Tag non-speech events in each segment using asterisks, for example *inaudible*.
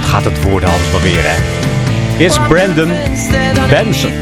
wat gaat het worden wel weer, hè? Is Brandon Benson.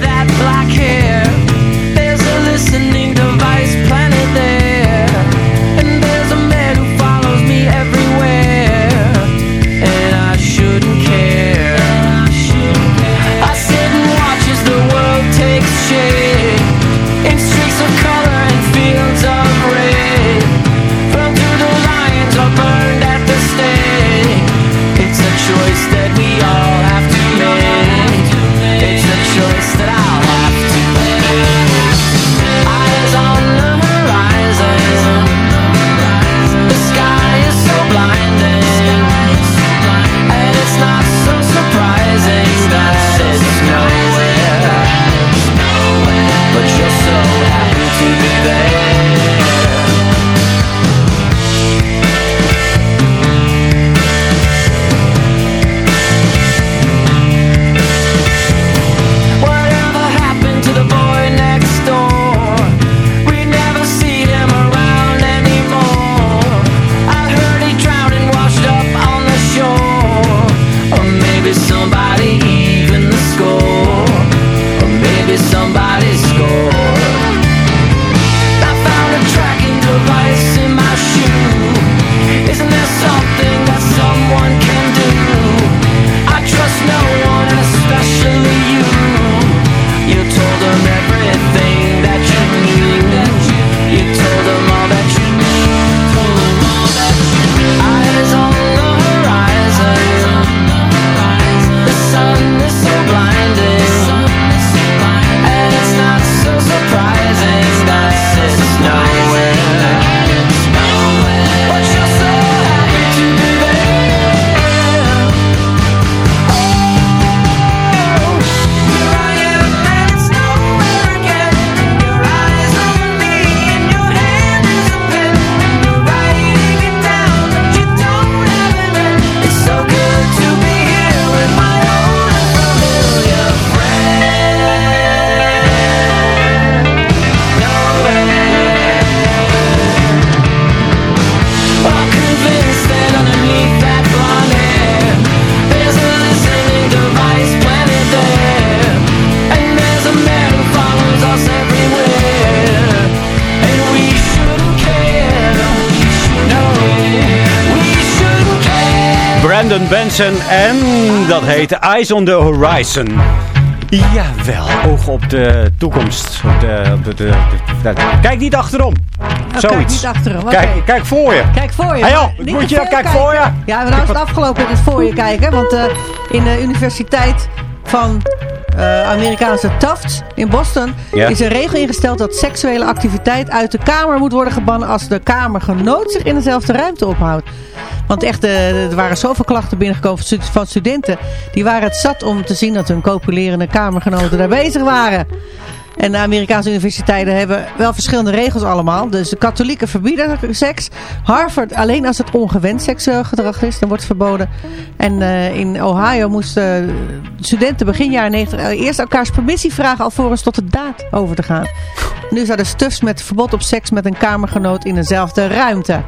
Benson en dat heet Eyes on the Horizon. Jawel, oog op de toekomst. Op de, op de, de- kijk niet achterom. Oh, Zoiets. Kijk niet achterom. Kijk, kijk voor je. Kijk voor je. Hey joh, wat niet moet je? Kijk kijken. voor je. Ja, maar nou is het afgelopen het voor je kijken. Want eh, in de universiteit van eh, Amerikaanse Tufts in Boston... Is een regel ingesteld dat seksuele activiteit uit de kamer moet worden gebannen... als de kamergenoot zich in dezelfde ruimte ophoudt. Want echt, eh, er waren zoveel klachten binnengekomen van stu- van studenten. Die waren het zat om te zien dat hun copulerende kamergenoten daar bezig waren. En de Amerikaanse universiteiten hebben wel verschillende regels allemaal. Dus de katholieken verbieden seks. Harvard alleen als het ongewenst seksueel gedrag is. Dan wordt het verboden. En eh, in Ohio moesten studenten begin jaren 90 eh, eerst elkaars permissie vragen alvorens tot de daad over te gaan. Nu zijn er stufs met verbod op seks met een kamergenoot in dezelfde ruimte.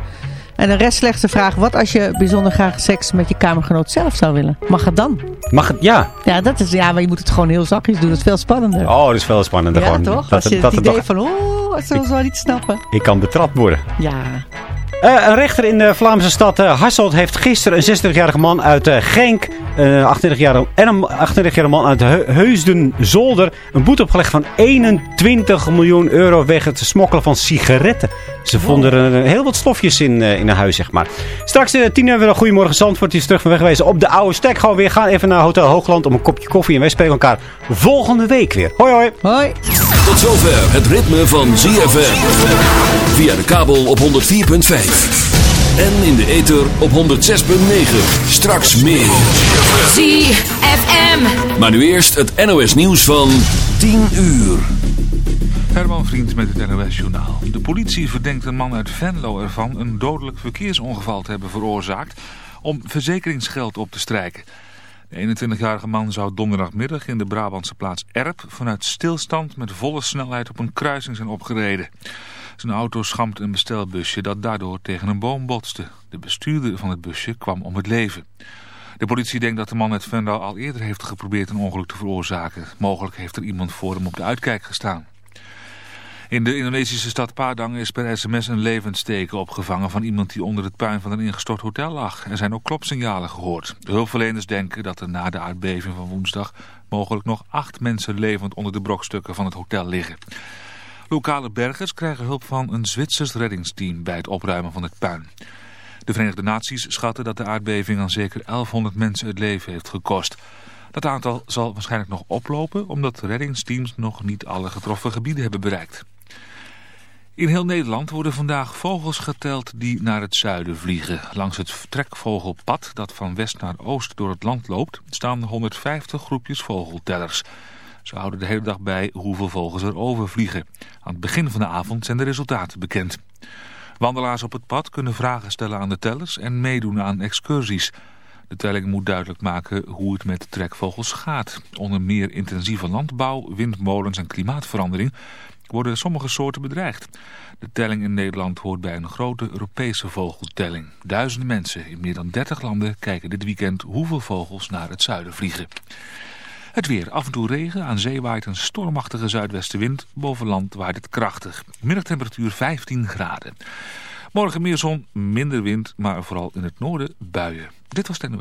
En de rest slechts de vraag, wat als je bijzonder graag seks met je kamergenoot zelf zou willen? Mag het dan? Mag het? Ja. Ja, dat is, ja maar je moet het gewoon heel zachtjes doen. Dat is veel spannender. Oh, dat is veel spannender ja, gewoon. toch? Dat, Als je het dat idee het nog- van, oh, ze zal niet snappen. ik kan betrapt worden. Ja. Eh, een rechter in de Vlaamse stad eh, Hasselt heeft gisteren een 26-jarige man uit eh, Genk eh 28-jarige en een 28-jarige man uit Heu- Heusden-Zolder een boete opgelegd van 21 miljoen euro wegens het smokkelen van sigaretten. Ze vonden er eh, heel wat stofjes in, eh, in een huis, zeg maar. Straks eh 10 uur weer een Goedemorgen Zandvoort. Die is terug van weg geweest op de oude stek. Gewoon weer gaan even naar Hotel Hoogland om een kopje koffie. En wij spreken elkaar volgende week weer. Hoi hoi. Hoi. Tot zover het ritme van ZFM. Via de kabel op 104.5. En in de ether op 106.9. Straks meer. ZFM. Maar nu eerst het NOS nieuws van 10 uur. Herman Vriend met het NOS Journaal. De politie verdenkt een man uit Venlo ervan een dodelijk verkeersongeval te hebben veroorzaakt om verzekeringsgeld op te strijken. De 21-jarige man zou donderdagmiddag in de Brabantse plaats Erp vanuit stilstand met volle snelheid op een kruising zijn opgereden. Zijn auto schampt een bestelbusje dat daardoor tegen een boom botste. De bestuurder van het busje kwam om het leven. De politie denkt dat de man uit Venlo al eerder heeft geprobeerd een ongeluk te veroorzaken. Mogelijk heeft er iemand voor hem op de uitkijk gestaan. In de Indonesische stad Padang is per sms een levensteken opgevangen van iemand die onder het puin van een ingestort hotel lag. Er zijn ook klopsignalen gehoord. De hulpverleners denken dat er na de aardbeving van woensdag mogelijk nog acht mensen levend onder de brokstukken van het hotel liggen. Lokale bergers krijgen hulp van een Zwitsers reddingsteam bij het opruimen van het puin. De Verenigde Naties schatten dat de aardbeving aan zeker 1100 mensen het leven heeft gekost. Dat aantal zal waarschijnlijk nog oplopen omdat reddingsteams nog niet alle getroffen gebieden hebben bereikt. In heel Nederland worden vandaag vogels geteld die naar het zuiden vliegen. Langs het trekvogelpad dat van west naar oost door het land loopt staan 150 groepjes vogeltellers. Ze houden de hele dag bij hoeveel vogels er overvliegen. Aan het begin van de avond zijn de resultaten bekend. Wandelaars op het pad kunnen vragen stellen aan de tellers en meedoen aan excursies. De telling moet duidelijk maken hoe het met trekvogels gaat. Onder meer intensieve landbouw, windmolens en klimaatverandering worden sommige soorten bedreigd. De telling in Nederland hoort bij een grote Europese vogeltelling. Duizenden mensen in meer dan 30 landen kijken dit weekend hoeveel vogels naar het zuiden vliegen. Het weer. Af en toe regen. Aan zee waait een stormachtige zuidwestenwind. Boven land waait het krachtig. Middagtemperatuur 15 graden. Morgen meer zon, minder wind, maar vooral in het noorden buien. Dit was Ten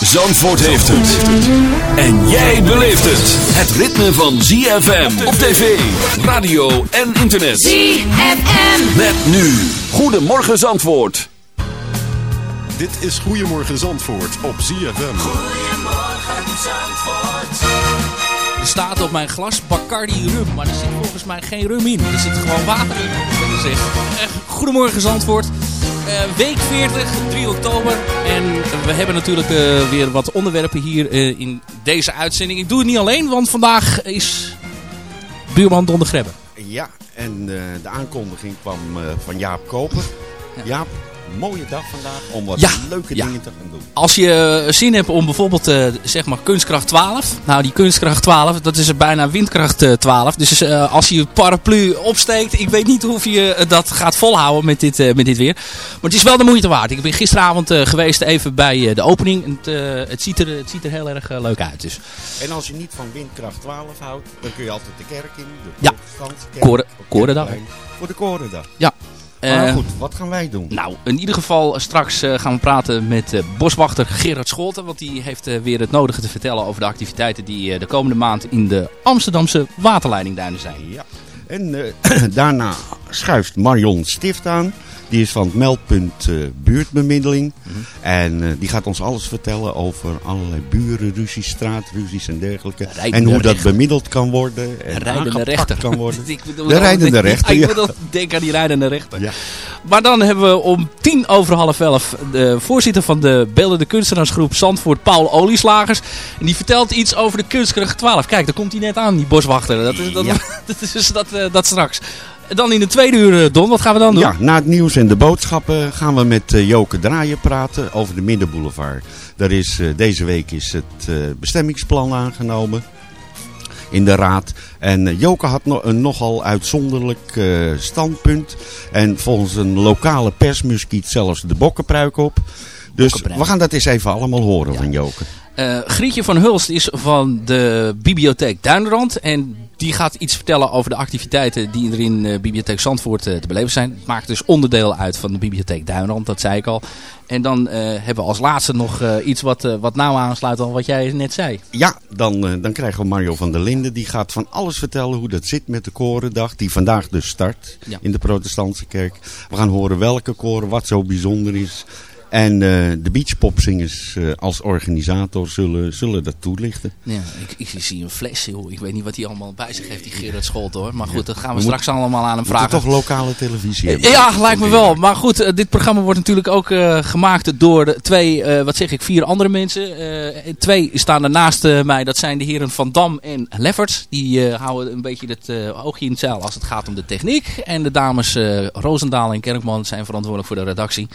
Zandvoort heeft het. En jij beleeft het. Het ritme van ZFM op tv, radio en internet. ZFM. Met nu. Goedemorgen Zandvoort. Dit is Goedemorgen Zandvoort op ZFM. Goedemorgen Zandvoort. Er staat op mijn glas Bacardi rum, maar er zit volgens mij geen rum in. Er zit gewoon water in. ik zeggen. Eh, Goedemorgen Zandvoort. Eh, week 40, 3 oktober. En we hebben natuurlijk eh, weer wat onderwerpen hier eh, in deze uitzending. Ik doe het niet alleen, want vandaag is buurman Don de Grebbe. Ja, en de aankondiging kwam van Jaap Koper. Jaap, mooie dag vandaag om wat Ja, leuke ja. dingen te gaan doen. Als je eh, zin hebt om bijvoorbeeld, eh, zeg maar, kunstkracht 12. Nou, die kunstkracht 12, dat is bijna windkracht eh, 12. Dus eh, als je je paraplu opsteekt, ik weet niet of je dat gaat volhouden met dit, met dit weer. Maar het is wel de moeite waard. Ik ben gisteravond geweest even bij de opening. En het, het, ziet er, het ziet er heel erg leuk uit. Dus En als je niet van windkracht 12 houdt, dan kun je altijd de kerk in. De Ja. Korendag. Voor de Korendag. ja. Maar Eh, goed, wat gaan wij doen? Nou, in ieder geval eh, straks eh, gaan we praten met boswachter Gerard Scholten. Want die heeft weer het nodige te vertellen over de activiteiten die de komende maand in de Amsterdamse waterleidingduinen zijn. Ja. En *clears throat* daarna schuift Marion Stift aan. Die is van het meldpunt eh, buurtbemiddeling. Mhm. En eh, die gaat ons alles vertellen over allerlei burenruzies, straatruzies en dergelijke. Rijdende En hoe dat bemiddeld kan worden. En rijdende rechter. kan worden. *laughs* Ik bedoel- De rijdende rechter, Ja, ja. ik bedoel, denk aan die rijdende rechter. Ja. Maar dan hebben we om tien over half elf de voorzitter van de beeldende kunstenaarsgroep Zandvoort, Paul Olieslagers. En die vertelt iets over de kunstkracht 12. Kijk, daar komt hij net aan, die boswachter. Dat is, dat, Ja. *laughs* dat is dus dat, eh, dat straks. Dan in de tweede uur, eh, Don, wat gaan we dan doen? Ja, na het nieuws en de boodschappen gaan we met eh, Joke Draaien praten over de Middenboulevard. Daar is, eh, deze week is het bestemmingsplan aangenomen in de raad. En Joke had een nogal uitzonderlijk standpunt. En volgens een lokale persmuskiet zelfs de bokkenpruik op. Dus we gaan dat eens even allemaal horen van Joke. Eh, Grietje van Hulst is van de bibliotheek Duinrand. En die gaat iets vertellen over de activiteiten die er in eh, bibliotheek Zandvoort eh, te beleven zijn. Het maakt dus onderdeel uit van de bibliotheek Duinrand, dat zei ik al. En dan hebben we als laatste nog iets wat, wat nauw aansluit aan wat jij net zei. Ja, dan, dan krijgen we Mario van der Linden. Die gaat van alles vertellen hoe dat zit met de korendag. Die vandaag dus start Ja. in de protestantse kerk. We gaan horen welke koren, wat zo bijzonder is. En eh, de beachpopzingers eh, als organisator zullen, zullen dat toelichten. Ja, ik, ik zie een fles, joh. Ik weet niet wat hij allemaal bij zich heeft, die Gerard Scholt hoor. Maar goed, dat gaan we, We straks allemaal aan hem vragen. toch lokale televisie hebben. Ja, lijkt me wel. Maar goed, eh, dit programma wordt natuurlijk ook gemaakt door de twee, wat zeg ik, vier andere mensen. Twee staan er naast mij. Dat zijn de heren Van Dam en Lefferts. Die houden een beetje het oogje in het zeil als het gaat om de techniek. En de dames Roosendaal en Kerkman zijn verantwoordelijk voor de redactie.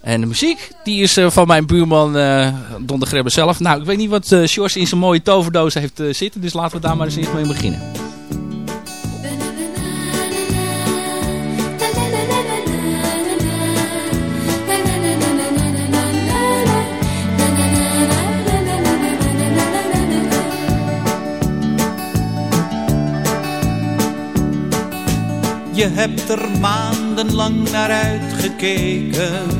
En de muziek, die is eh, van mijn buurman eh Don de Grebbe zelf. Nou, ik weet niet wat eh Sjors in zijn mooie toverdoos heeft zitten. Dus laten we daar maar eens eerst mee beginnen. Je hebt er maandenlang naar uitgekeken.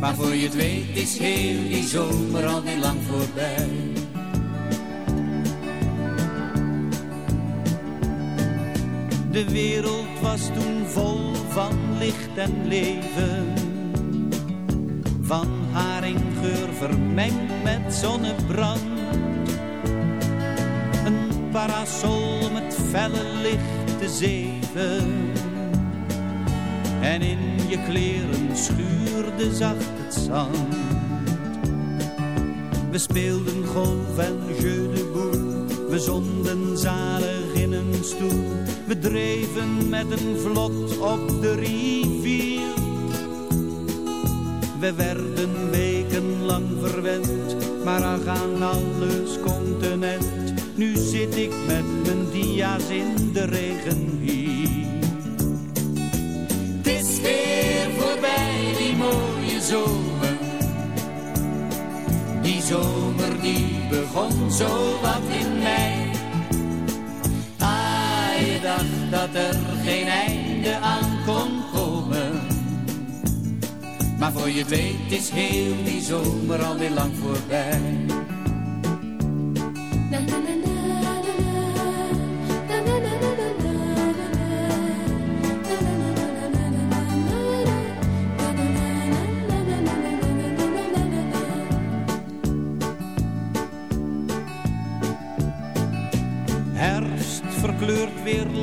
Maar voor je het weet is heel die zomer al niet lang voorbij. De wereld was toen vol van licht en leven. Van haringgeur vermengd met zonnebrand. Een parasol om het felle licht te zeven. En in je kleren schuurde zacht het zand. We speelden golf en jeu de boel. We zonden zalig in een stoel. We dreven met een vlot op de rivier. We werden wekenlang verwend, maar ach aan alles continent. Nu zit ik met mijn dia's in de regen hier. Die zomer die begon zo wat in mei. Ah, je dacht dat er geen einde aan kon komen. Maar voor je weet is heel die zomer alweer lang voorbij.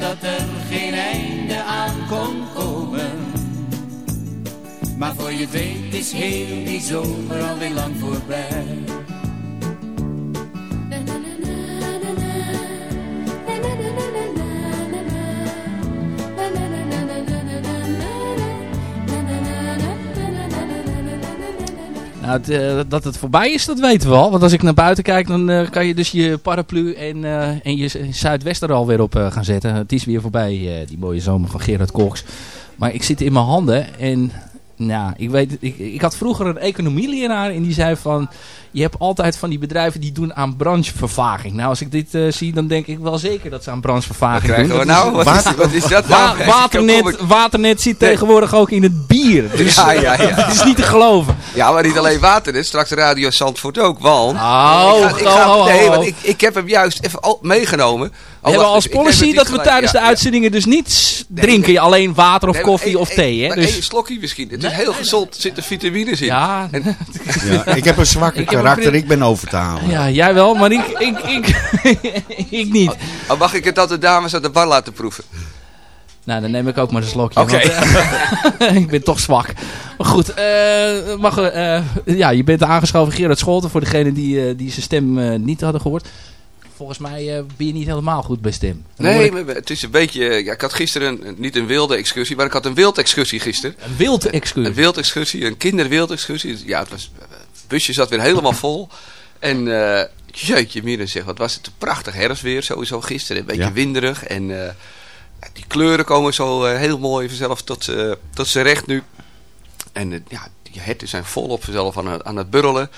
Dat er geen einde aan kon komen. Maar voor je weet is heel die zomer alweer lang voorbij. Nou, eh, dat het voorbij is, dat weten we al. Want als ik naar buiten kijk, dan eh, kan je dus je paraplu en, eh, en je zuidwester er alweer op gaan zetten. Het is weer voorbij, die mooie zomer van Gerard Koks. Maar ik zit in mijn handen en nou, ik, weet, ik, ik had vroeger een economieleraar en die zei van... Je hebt altijd van die bedrijven die doen aan branchevervaging. Nou, als ik dit eh, zie, dan denk ik wel zeker dat ze aan branchevervaging doen. Dat nou? is- Wat is- wat is dat Wa- nou? waternet, waternet zit tegenwoordig ook in het bier. Dus Ja, ja, ja. *laughs* het is niet te geloven. Ja, maar niet alleen water, straks Radio Zandvoort ook, want... Oh, ik ga, ik ho, ga- ho, ho, nee, want ik, ik heb hem juist even meegenomen. We hebben als policy dat we tijdens de uitzendingen dus niet drinken. alleen water of koffie of thee. Hè? Maar Dus, één slokje misschien. Het is heel gezond, er zitten vitamines in. Ja. En, Ja, ik heb een zwakke *laughs* een karakter, ik ben over te halen. ja, jij wel, maar ik, ik, ik, *laughs* ik niet. Oh, mag ik het dat de dames aan de bar laten proeven? Nou, dan neem ik ook maar een slokje. Oké. want, eh, *laughs* ik ben toch zwak. Maar goed, eh, mag, eh, ja, je bent aangeschoven Gerard Scholten. Voor degenen die, eh, die zijn stem niet hadden gehoord. Volgens mij eh, ben je niet helemaal goed bij stem. Dan Nee, ik- maar het is een beetje... Ja, ik had gisteren een, niet een wilde excursie, maar ik had een wildexcursie gisteren. Een wild excursie. Een wildexcursie, een kinderwildexcursie. Ja, het was, het busje zat weer helemaal *laughs* vol. En eh jeetje Mieren zeg, wat was het een prachtig herfstweer sowieso gisteren. Een beetje Ja. winderig en eh, ja, die kleuren komen zo heel mooi vanzelf tot, eh, tot zijn recht nu. En eh, ja, die herten zijn volop vanzelf aan het, aan het burrelen.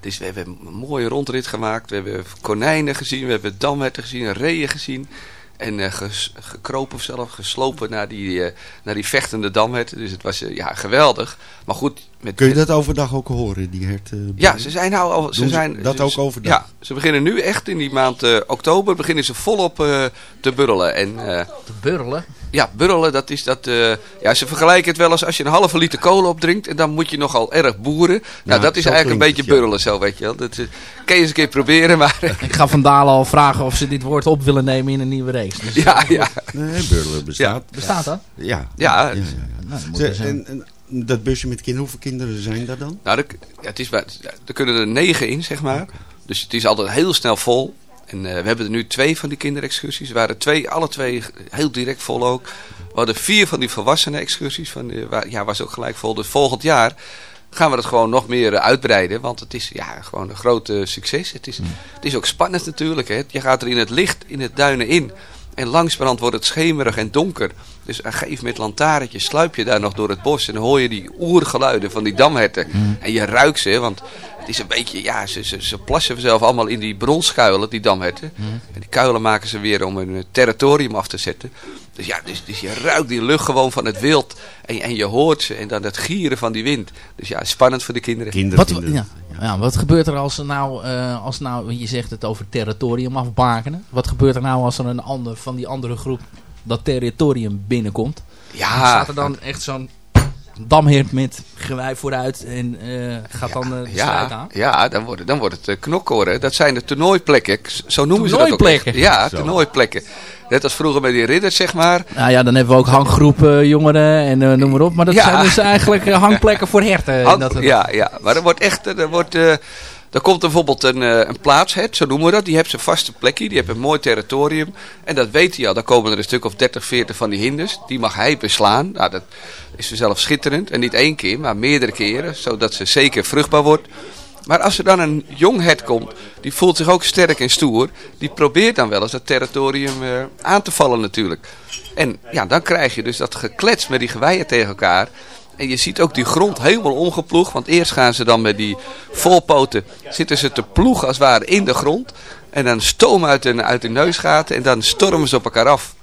Dus we hebben een mooie rondrit gemaakt. We hebben konijnen gezien, we hebben damherten gezien, reeën gezien. En eh, ges- gekropen zelf, geslopen naar die, eh, naar die vechtende damherten. Dus het was eh, ja, geweldig. Maar goed, met, Kun je dat overdag ook horen, die herten? ja, ze zijn nou al. Ze Doen ze zijn, dat ze- ook overdag? Ja, ze beginnen nu echt in die maand eh, oktober beginnen ze volop eh, te burrelen. En, eh, Te burrelen? ja, burrelen, dat is dat. eh, ja, ze vergelijken het wel als als je een halve liter kolen opdrinkt en dan moet je nogal erg boeren. Nou, Ja, dat is eigenlijk een beetje het, ja. burrelen, zo weet je wel. Dat eh, kan je eens een keer proberen, maar. *laughs* Ik ga Van Dalen al vragen of ze dit woord op willen nemen in een nieuwe reeks. Dus, ja, ja. Nee, burlen bestaat. Bestaat dat? Ja. Ja, ja, ja, ja. Nou, Ze- zijn. en, en dat busje met kinderen, hoeveel kinderen zijn daar dan? Nou, er, ja, het is, bij- er kunnen er negen in, zeg maar. Dus het is altijd heel snel vol. En eh, we hebben er nu twee van die kinderexcursies. Er waren twee, alle twee heel direct vol ook. We hadden vier van die volwassenen excursies. Van, eh, waar, ja, was ook gelijk vol. Dus volgend jaar gaan we dat gewoon nog meer eh, uitbreiden. Want het is ja, gewoon een groot succes. Het is, het is ook spannend natuurlijk. Hè. Je gaat er in het licht, in het duinen in. En langzamerhand wordt het schemerig en donker. Dus gegeven met lantaarntje sluip je daar nog door het bos. En dan hoor je die oergeluiden van die damherten. En je ruikt ze, want het is een beetje... Ja, ze, ze, ze plassen zelf allemaal in die bronskuilen, die damherten. En die kuilen maken ze weer om hun eh, territorium af te zetten. Dus ja, dus, dus je ruikt die lucht gewoon van het wild. En, en je hoort ze en dan het gieren van die wind. Dus ja, spannend voor de kinderen. Kinderen Wat, ja, ja, wat gebeurt er als er nou, eh, als nou, je zegt het over territorium afbakenen. Wat gebeurt er nou als er een ander van die andere groep dat territorium binnenkomt? Ja. Staat er dan echt zo'n damheert met gewei vooruit en eh, gaat dan eh, de strijd Ja, aan? ja dan, wordt, het- dan wordt het uh, knokkoren. Dat zijn de toernooiplekken. Zo noemen ze dat ook. Echt. Ja, Zo. toernooiplekken. Net als vroeger bij die ridders, zeg maar. Nou ja, dan hebben we ook hanggroepen, jongeren en eh, noem maar op. Maar dat Ja. zijn dus eigenlijk eh, hangplekken voor herten. Hand- dat, ja, ja, maar er wordt echt... Er, wordt, eh, er komt bijvoorbeeld een, eh, een zo noemen we dat. Die heeft zijn vaste plekje, die heeft een mooi territorium. En dat weet hij al. Dan komen er een stuk of 30, 40 van die hinders. Die mag hij beslaan. Nou, dat is vanzelf schitterend. En niet één keer, maar meerdere keren. Zodat ze zeker vruchtbaar wordt. Maar als er dan een jong hert komt, die voelt zich ook sterk en stoer. Die probeert dan wel eens dat territorium eh, aan te vallen natuurlijk. En ja, dan krijg je dus dat geklets met die geweien tegen elkaar. En je ziet ook die grond helemaal omgeploegd. Want eerst gaan ze dan met die volpoten, zitten ze te ploegen als het ware in de grond. En dan stoom uit hun, uit hun neusgaten en dan stormen ze op elkaar af.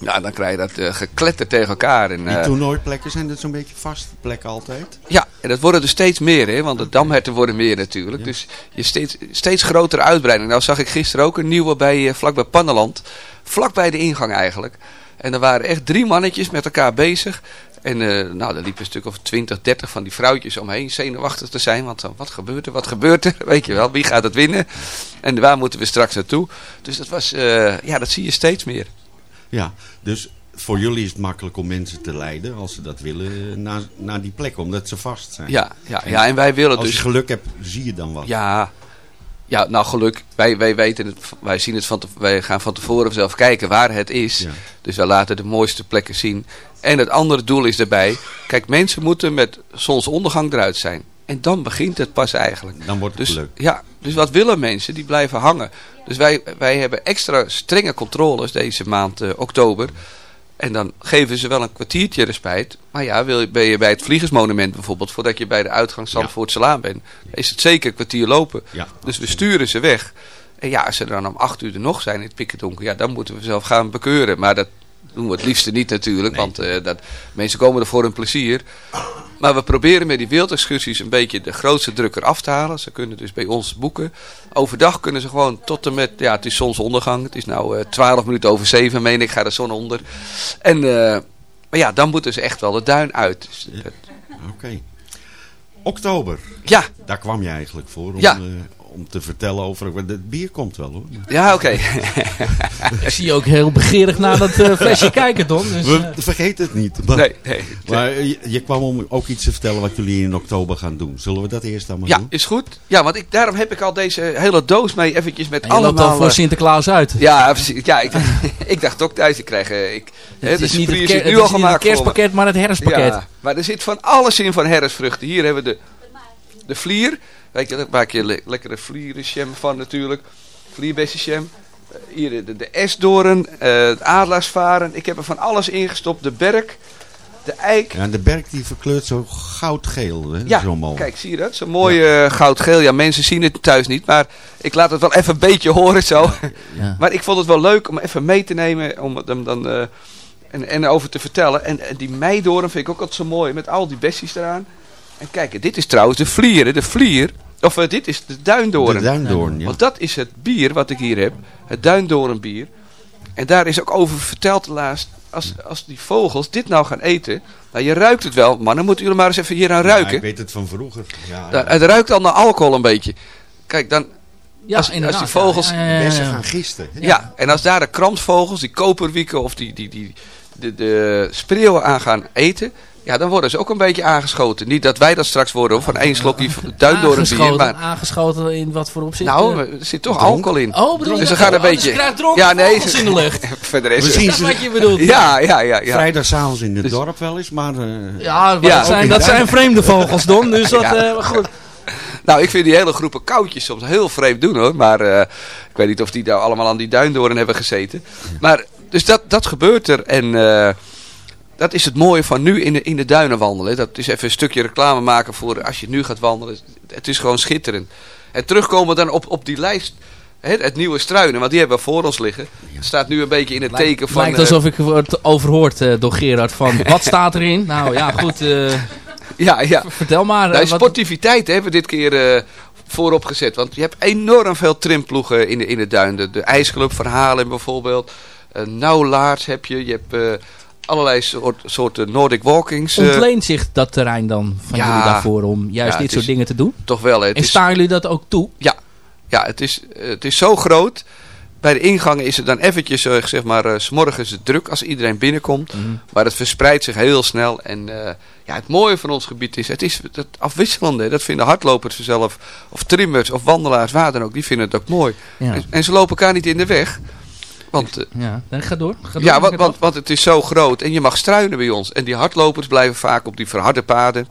Nou, dan krijg je dat eh, gekletter tegen elkaar. En, Die eh, toernooiplekken zijn dat zo'n beetje vaste plekken altijd? ja, En dat worden er steeds meer, hè, want de damherten worden meer natuurlijk. Dus je steeds, steeds grotere uitbreiding. Nou zag ik gisteren ook een nieuwe bij, eh, vlak bij Panneland. Vlak bij de ingang eigenlijk. En er waren echt drie mannetjes met elkaar bezig. En eh, nou, er liepen een stuk of 20, 30 van die vrouwtjes omheen, zenuwachtig te zijn. Want eh, wat gebeurt er, wat gebeurt er? *laughs* Weet je wel, wie gaat het winnen? En waar moeten we straks naartoe? Dus dat was, eh, ja, dat zie je steeds meer. Ja, dus voor jullie is het makkelijk om mensen te leiden als ze dat willen naar, naar die plek, omdat ze vast zijn. Ja, ja, ja, en wij willen als dus- je geluk hebt, zie je dan wat. Ja, ja nou geluk. Wij, wij weten het, wij zien het van te- wij gaan van tevoren zelf kijken waar het is. Dus wij laten de mooiste plekken zien. En het andere doel is daarbij, kijk mensen moeten met zonsondergang eruit zijn. En dan begint het pas eigenlijk. Dan wordt het dus, leuk. Ja, dus wat willen mensen? Die blijven hangen. Dus wij, wij hebben extra strenge controles deze maand eh, oktober. En dan geven ze wel een kwartiertje respijt. Maar ja, wil, je- ben je bij het Vliegersmonument bijvoorbeeld... voordat je bij de uitgang Zandvoortselaan bent... is het zeker een kwartier lopen. Ja, dus we sturen ze weg. En ja, als ze dan om acht uur er nog zijn in het pikkerdonker... ja, dan moeten we zelf gaan bekeuren. Maar dat doen we het liefste niet natuurlijk. Want eh, dat, mensen komen er voor hun plezier. Maar we proberen met die wildexcursies een beetje de grootste druk eraf te halen. Ze kunnen dus bij ons boeken. Overdag kunnen ze gewoon tot en met, ja het is zonsondergang. Het is nou eh 12 minuten over 7 meen ik, gaat de zon onder. En, eh, maar ja, dan moeten ze echt wel de duin uit. Dus Oké. Oktober. Ja. Daar kwam je eigenlijk voor om, Ja. Om te vertellen over... Het bier komt wel hoor. Ja, oké. *laughs* Ik zie je ook heel begeerig naar dat eh, flesje kijken, Don. Dus, We, eh, vergeet het niet. Maar, Nee, nee. maar je, je kwam om ook iets te vertellen wat jullie in oktober gaan doen. Zullen we dat eerst dan maar Ja, doen? is goed. Ja, want ik, daarom heb ik al deze hele doos mee eventjes met en je loopt allemaal... al voor eh, Sinterklaas uit. Ja, precies. Ja, ik, *laughs* ik dacht ook thuis, ik krijg... eh, Ik, hè, Het is niet het, nu het al is kerstpakket, maar het herfstpakket. Ja, maar er zit van alles in van herfstvruchten. Hier hebben we de, de vlier. Weet je, daar maak je le lekkere vlierenjam van natuurlijk. Vlierbessenjam. Eh, Hier de, de, esdoorn, eh het adelaarsvaren. Ik heb er van alles ingestopt. De berk, de eik. Ja, de berk die verkleurt zo goudgeel. Hè? Ja, zo mooi. kijk, zie je dat? Zo'n mooi eh, goudgeel. Ja, mensen zien het thuis niet, maar ik laat het wel even een beetje horen zo. Ja. *laughs* maar ik vond het wel leuk om even mee te nemen, om hem dan en, en over te vertellen. En, en die meidoorn vind ik ook altijd zo mooi, met al die bessies eraan. En kijk, dit is trouwens de vlier, hè, de vlier. Of eh, dit is de duindoorn. De duindoorn, ja. Want dat is het bier wat ik hier heb. Het duindoornbier. En daar is ook over verteld laatst. Als, als die vogels dit nou gaan eten. Nou, je ruikt het wel. Maar dan moeten jullie maar eens even hier aan Ja, ruiken. ik weet het van vroeger. Ja, Ja, het ruikt al naar alcohol een beetje. Kijk, dan... Ja, als, als die vogels... ja, ja, ja, ja. Bessen gaan gisten. Ja, en als daar de krantvogels, die koperwieken of die, die, die, de, de spreeuwen aan gaan eten... Ja, dan worden ze ook een beetje aangeschoten. Niet dat wij dat straks worden hoor, van één slokje duindoornbier. aangeschoten, Maar aangeschoten in wat voor opzicht? nou, eh? er zit toch alcohol in. Oh, bedoel je dus dan gaat een Oh, dus beetje... dronken vogels in de lucht. *laughs* Verder is dat is wat je bedoelt. Ja, ja, ja. ja. Vrijdagavond in het dorp wel eens, maar... eh, Ja, maar Ja, dat, zijn, dat zijn vreemde vogels, Don. Dus *laughs* dat, Ja. eh, goed. Nou, ik vind die hele groepen koudjes soms heel vreemd doen hoor. Maar eh, ik weet niet of die daar allemaal aan die duindoorn hebben gezeten. Maar, dus dat, dat gebeurt er. En eh, dat is het mooie van nu in de, in de duinen wandelen. Dat is even een stukje reclame maken voor als je nu gaat wandelen. Het is gewoon schitterend. En terugkomen dan op, op die lijst. Het, nieuwe struinen, want die hebben we voor ons liggen. Het staat nu een beetje in het teken Het van... lijkt eh, alsof ik word overhoord eh, door Gerard van *laughs* wat staat erin? Nou ja, goed. eh, ja, ja. vertel maar. eh, Nou, wat- sportiviteit hebben we dit keer voorop gezet. Want je hebt enorm veel trimploegen in de, in de duin. De, de IJsclub van Haarlem bijvoorbeeld. Uh, Nauwlaars heb je. Je hebt allerlei soort, soorten Nordic Walkings. eh, Ontleent zich dat terrein dan van Ja. jullie daarvoor om juist Ja, dit soort dingen te doen? toch wel. En is- staan jullie dat ook toe? Ja, ja het, is, het is zo groot. Bij de ingangen is het dan eventjes, eh, zeg maar, eh, 's morgens druk als iedereen binnenkomt. Mhm. Maar het verspreidt zich heel snel. En ja, het mooie van ons gebied is, het is het afwisselende. Dat vinden hardlopers zelf, of trimmers, of wandelaars, waar dan ook. Die vinden het ook mooi. Ja. En, en ze lopen elkaar niet in de weg. Want, eh, Ja, dan ga door. Ga door ja, want, het want, het is zo groot. En je mag struinen bij ons. En die hardlopers blijven vaak op die verharde paden.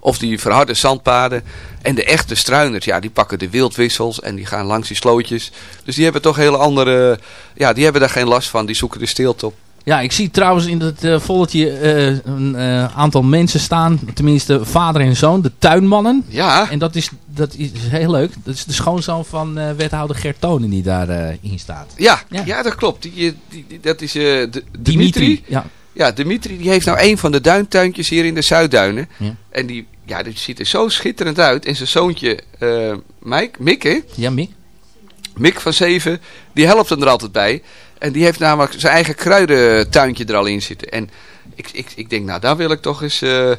Of die verharde zandpaden. En de echte struiners, ja, die pakken de wildwissels. En die gaan langs die slootjes. Dus die hebben toch hele andere... Ja, die hebben daar geen last van. Die zoeken de stilte op. Ja, ik zie trouwens in het eh volletje eh, een eh, aantal mensen staan. Tenminste, vader en zoon, de tuinmannen. Ja. En dat is, dat is heel leuk. Dat is de schoonzoon van wethouder Gert Tonen die daarin in staat. Ja, Ja. ja. dat klopt. Die, die, die- dat is Dimitri. Dimitri. Ja. Ja, Dimitri die heeft nou een van de duintuintjes hier in de Zuidduinen. Ja. En die, ja, die ziet er zo schitterend uit. En zijn zoontje, Mike, Mick, hè? Ja, Mick. Mick van 7, die helpt hem er altijd bij. En die heeft namelijk zijn eigen kruidentuintje er al in zitten. En ik, ik, ik denk, nou, daar wil ik toch eens eh, eh,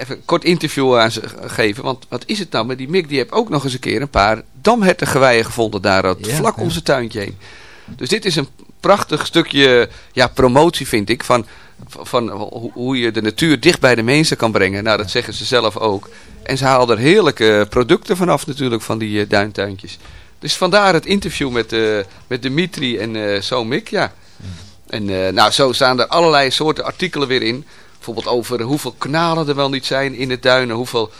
even een kort interview aan ze geven. Want wat is het nou met die Mick? Die heeft ook nog eens een keer een paar damhertengeweien gevonden daar Ja, vlak ja. om zijn tuintje heen. Dus dit is een prachtig stukje ja, promotie, vind ik, van, van ho- hoe je de natuur dicht bij de mensen kan brengen. Nou, dat zeggen ze zelf ook. En ze halen er heerlijke producten vanaf natuurlijk, van die eh, duintuintjes. Dus vandaar het interview met, eh, met Dimitri en eh zoon Mick, ja. En eh, nou, zo staan er allerlei soorten artikelen weer in. Bijvoorbeeld over hoeveel kanalen er wel niet zijn in de duinen. Hoeveel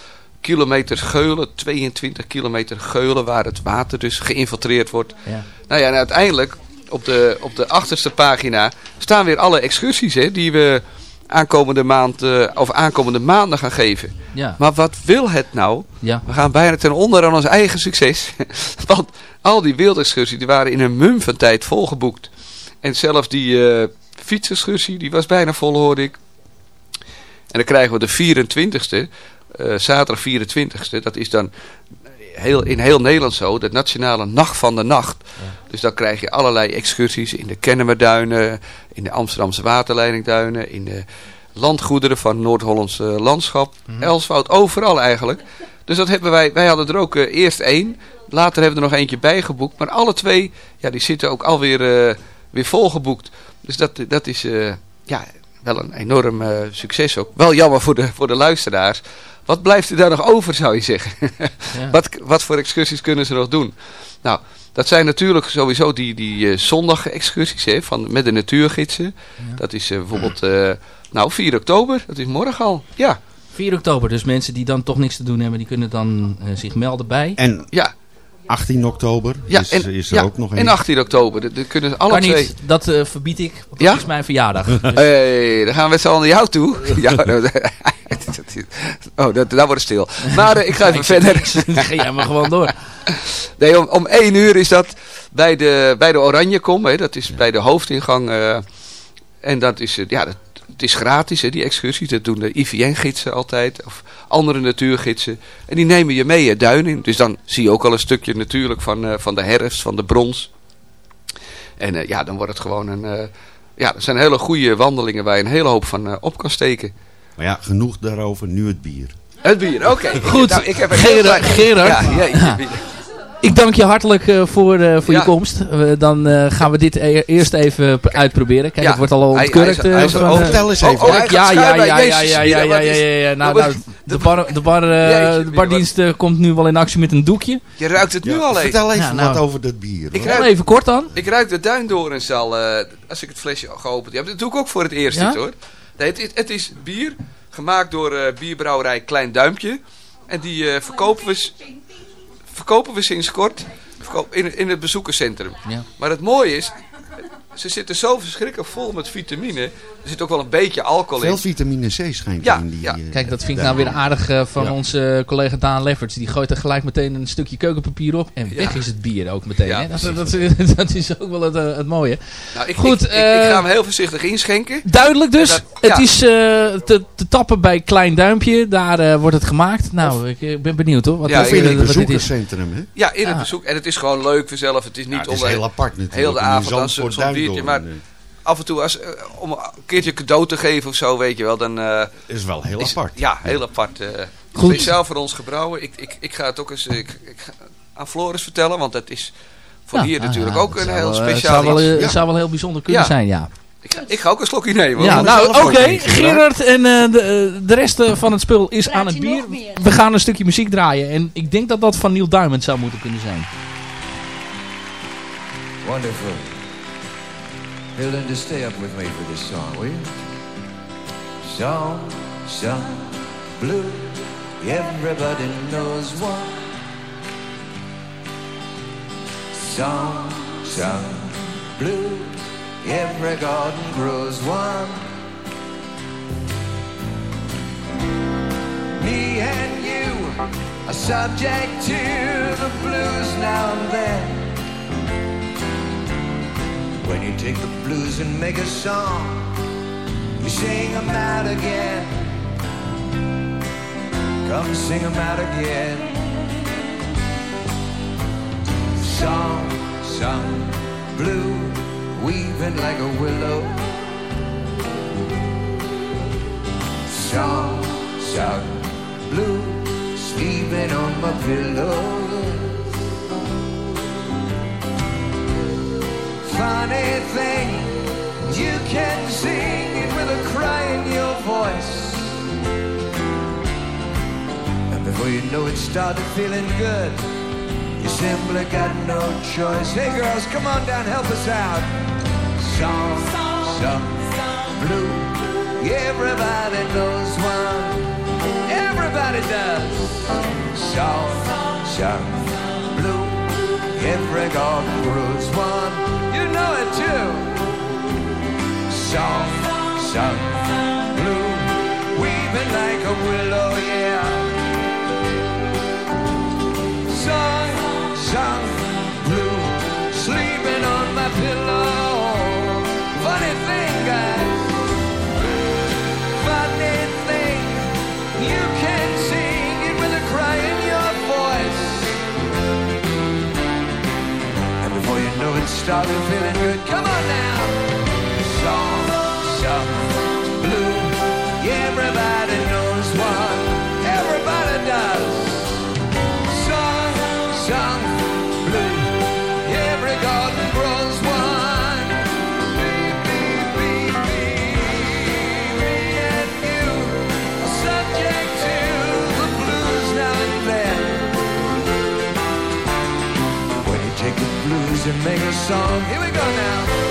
kilometer geulen, 22 kilometer geulen waar het water dus geïnfiltreerd wordt. Ja. Nou ja, en uiteindelijk op de, op de achterste pagina staan weer alle excursies hè, die we aankomende maand eh, of aankomende maanden gaan geven. Ja. Maar wat wil het nou? Ja. We gaan bijna ten onder aan ons eigen succes. *laughs* Want al die wereldexcursies die waren in een mum van tijd volgeboekt. En zelfs die fietsexcursie die was bijna vol hoorde ik. En dan krijgen we de 24ste, eh, zaterdag 24ste. Dat is dan heel, in heel Nederland zo, de nationale nacht van de nacht. Dus dan krijg je allerlei excursies in de Kennemerduinen, in de Amsterdamse waterleidingduinen, in de landgoederen van Noord-Hollandse landschap, Elswoud, overal eigenlijk. Dus dat hebben wij, wij hadden er ook eh, eerst één, later hebben we er nog eentje bijgeboekt. Maar alle twee, ja, die zitten ook alweer eh, weer volgeboekt. Dus dat, dat is eh, ja, wel een enorm succes ook. Wel jammer voor de, voor de luisteraars. Wat blijft er daar nog over, zou je zeggen? *laughs* Ja. wat, wat voor excursies kunnen ze nog doen? Nou, dat zijn natuurlijk sowieso die, die eh, zondag-excursies hè, van, met de natuurgidsen. Dat is eh, bijvoorbeeld, eh, nou, 4 oktober. Dat is morgen al. Ja. 4 oktober, dus mensen die dan toch niks te doen hebben, die kunnen dan eh, zich melden bij. En Ja. 18 oktober Ja, is, en, is er ja, ook nog een. en 18 oktober. Dat, dat kunnen alle kan twee. niet, dat eh, verbied ik, want Ja? dat is mijn verjaardag. *laughs* Dus- Hey, dan gaan we met z'n allen naar jou toe. *laughs* ja, nou, *laughs* oh, dat, daar wordt het stil. Maar eh, ik ga even verder. Ga jij maar gewoon door. Nee, om, om 1 uur is dat bij de, bij de Oranjekom. Hè, dat is bij de hoofdingang. eh, en dat is, ja, dat, het is gratis, hè, die excursies. Dat doen de IVN-gidsen altijd. Of andere natuurgidsen. En die nemen je mee het duin in. Dus dan zie je ook al een stukje natuurlijk van, eh, van de herfst, van de brons. En eh, ja, dan wordt het gewoon een... eh, ja, dat zijn hele goede wandelingen waar je een hele hoop van eh, op kan steken. Maar ja, genoeg daarover. Nu het bier. Het bier, oké. Goed, Nou, ik heb Gerard. Gerard. Ja, ja, ja. Ik dank je hartelijk eh, voor, eh, voor Ja. je komst. Eh, dan eh, gaan we dit e- eerst even uitproberen. Kijk, Ja. het wordt al ontkurkt. hij is- hij van, Vertel eens Oh, even. oh, gaat ja, ja, ja, ja, ja, ja, ja. Nou, nou, de bar, de bar, de bardienst komt nu wel in actie met een doekje. Je ruikt het nu al even. Vertel even Ja, nou. wat over dat bier. Ik ruik- Even kort dan. Ik ruik de duindorensal eh als ik het flesje geopend heb. Dat doe ik ook voor het eerst dit, hoor. Nee, het, is, het is bier, gemaakt door eh, bierbrouwerij Klein Duimpje. En die eh, verkopen, we, verkopen we sinds kort in, in het bezoekerscentrum. Ja. Maar het mooie is, ze zitten zo verschrikkelijk vol met vitamine. Er zit ook wel een beetje alcohol Veel in. vitamine C schijnt Ja, in die... ja. eh, Kijk, dat vind ik nou weer aardig eh, van Ja. onze collega Daan Lefferts. Die gooit er gelijk meteen een stukje keukenpapier op. En weg is het bier ook meteen. Ja, hè? Dat, dat, dat is ook wel het, eh, het mooie. Nou, ik, Goed, ik, ik, ik eh, ga hem heel voorzichtig inschenken. Duidelijk dus. Dat- Het is eh, te, te tappen bij Klein Duimpje. Daar eh, wordt het gemaakt. Nou, ik eh, ben benieuwd hoor. Wat, Ja, in eh, het bezoekerscentrum, hè? Ja, in het Ah. bezoek. En het is gewoon leuk vanzelf. Het is niet Ja, het is onder- heel apart natuurlijk. heel de avond zo'n biertje. Maar eh, af en toe als, eh, om een keertje cadeau te geven of zo, weet je wel. Dan eh, is wel heel is, apart. Ja, heel apart. eh Goed. Speciaal voor ons gebrouwen. Ik, ik, ik ga het ook eens ik, ik aan Floris vertellen. Want dat is voor Ja, hier ah, natuurlijk ja, ook een heel speciaal zou wel, iets. Ja. zou wel heel bijzonder kunnen Ja. zijn, ja. Ik, ga, ik ga ook een slokje nemen. Ja, nou oké. Gerard en eh, de, de rest van het spul is aan het bier. We gaan een stukje muziek draaien. En ik denk dat dat van Neil Diamond zou moeten kunnen zijn. Wonderful. Hey, Linda, stay up with me for this song, will you? Song, song, blue. Everybody knows one. Song, song, blue. Every garden grows one. Me and you are subject to the blues now and then. When you take the blues and make a song, You sing 'em out again. Come sing 'em out again. Song, song, blue, weaving like a willow. Song, song, blue, sleeping on my pillow. Funny thing, you can sing it with a cry in your voice. And before you know it, started feeling good. You simply got no choice. Hey girls, come on down, help us out. Song, song, blue. Everybody knows one. Everybody does. Song, song, blue. Every garden grows one. Know it too. Song, song, blue. Weaving like a willow, yeah. Song, song, started feeling good. Come on now. Make a song, here we go now.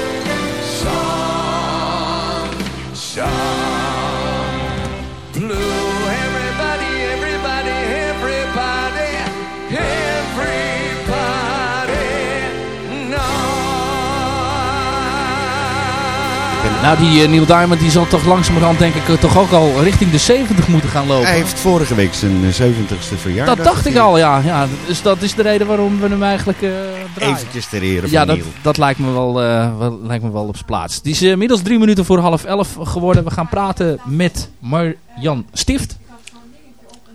Nou, die eh, Neil Diamond die zal toch langzamerhand denk ik eh, toch ook al richting de 70 moeten gaan lopen. Hij heeft vorige week zijn eh, 70ste verjaardag. Dat dacht ik al, ja. ja. Dus dat is de reden waarom we hem eigenlijk eh draaien. Eventjes ter ere van Ja, dat, Neil. dat lijkt, me wel, eh, wel, lijkt me wel op zijn plaats. Het is eh, inmiddels drie minuten voor half elf geworden. We gaan praten met Marjan Stift.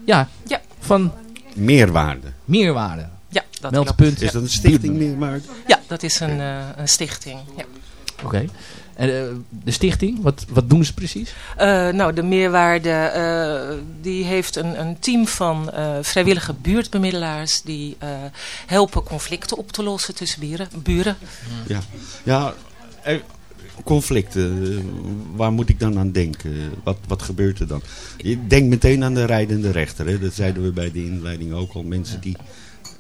Ja, Ja. van Meerwaarde. Meerwaarde. Ja, dat Meldpunt. klopt. Is dat een stichting Meerwaarde? Ja, dat is een, eh, een stichting. Ja. Oké. En eh, de stichting, wat, wat doen ze precies? Eh, nou, de meerwaarde eh, die heeft een, een team van eh, vrijwillige buurtbemiddelaars die eh, helpen conflicten op te lossen tussen buren. buren. Ja, ja er- conflicten. Waar moet ik dan aan denken? Wat, wat gebeurt er dan? Je denkt meteen aan de rijdende rechter. Hè? Dat zeiden we bij de inleiding ook al. Mensen die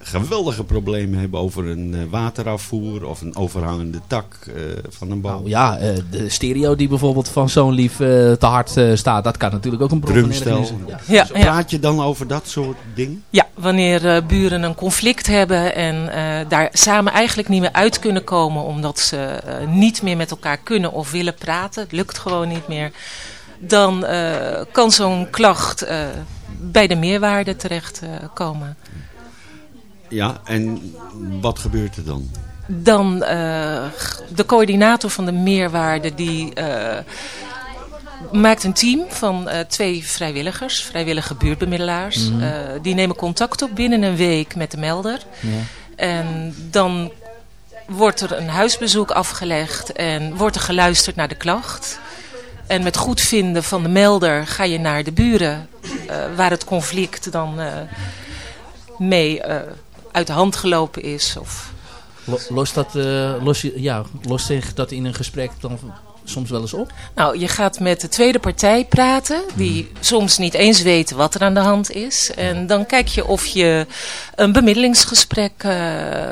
geweldige problemen hebben over een eh, waterafvoer of een overhangende tak eh, van een boom. Nou ja, eh, de stereo die bijvoorbeeld van zo'n lief eh, te hard eh, staat, dat kan natuurlijk ook een Drumstel. ergernis zijn. Ja, Dus ja. Praat je dan over dat soort dingen? Ja, wanneer eh, buren een conflict hebben en eh, daar samen eigenlijk niet meer uit kunnen komen omdat ze eh, niet meer met elkaar kunnen of willen praten, het lukt gewoon niet meer, dan eh, kan zo'n klacht eh, bij de meerwaarde terechtkomen. komen. Ja, en wat gebeurt er dan? Dan eh, de coördinator van de meerwaarde die eh, maakt een team van eh, twee vrijwilligers, vrijwillige buurtbemiddelaars. Mhm. Eh, die nemen contact op binnen een week met de melder. Ja. En dan wordt er een huisbezoek afgelegd en wordt er geluisterd naar de klacht. En met goedvinden van de melder ga je naar de buren eh, waar het conflict dan eh, mee eh, uit de hand gelopen is. Of Lo- Lost, dat, eh, los, je- ja, lost zich dat in een gesprek dan soms wel eens op? Nou, je gaat met de tweede partij praten, die soms niet eens weten wat er aan de hand is. En dan kijk je of je een bemiddelingsgesprek eh,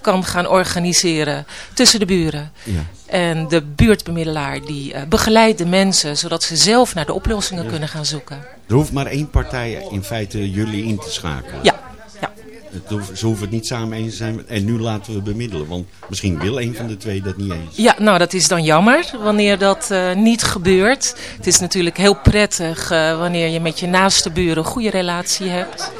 kan gaan organiseren tussen de buren. Ja. En de buurtbemiddelaar die eh, begeleidt de mensen, zodat ze zelf naar de oplossingen Ja. kunnen gaan zoeken. Er hoeft maar één partij in feite jullie in te schakelen. Ja. Hoeft- ze hoeven het niet samen eens te zijn. En nu laten we bemiddelen. Want misschien wil een van de twee dat niet eens. Ja, nou dat is dan jammer wanneer dat eh, niet gebeurt. Het is natuurlijk heel prettig eh, wanneer je met je naaste buren een goede relatie hebt.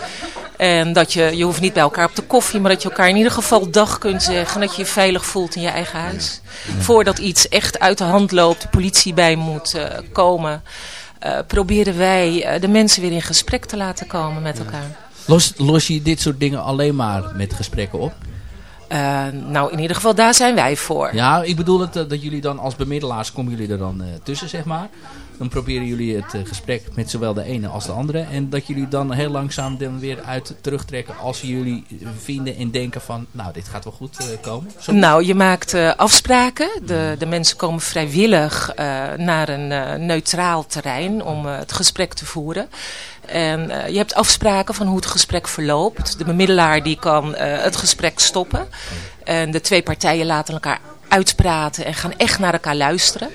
En dat je, je hoeft niet bij elkaar op de koffie, maar dat je elkaar in ieder geval dag kunt zeggen. Dat je je veilig voelt in je eigen huis. Voordat iets echt uit de hand loopt, de politie bij moet eh, komen. proberen wij de mensen weer in gesprek te laten komen met elkaar. Los, los je dit soort dingen alleen maar met gesprekken op? Eh, nou, in ieder geval, daar zijn wij voor. Ja, ik bedoel het, eh, dat jullie dan als bemiddelaars, komen jullie er dan eh, tussen, zeg maar. Dan proberen jullie het eh, gesprek met zowel de ene als de andere. En dat jullie dan heel langzaam weer uit terugtrekken als jullie vinden en denken van, nou, dit gaat wel goed eh, komen. Zo- Nou, je maakt eh, afspraken. De, de mensen komen vrijwillig naar een neutraal terrein om het gesprek te voeren. En je hebt afspraken van hoe het gesprek verloopt. De bemiddelaar die kan het gesprek stoppen. En de twee partijen laten elkaar uitpraten en gaan echt naar elkaar luisteren.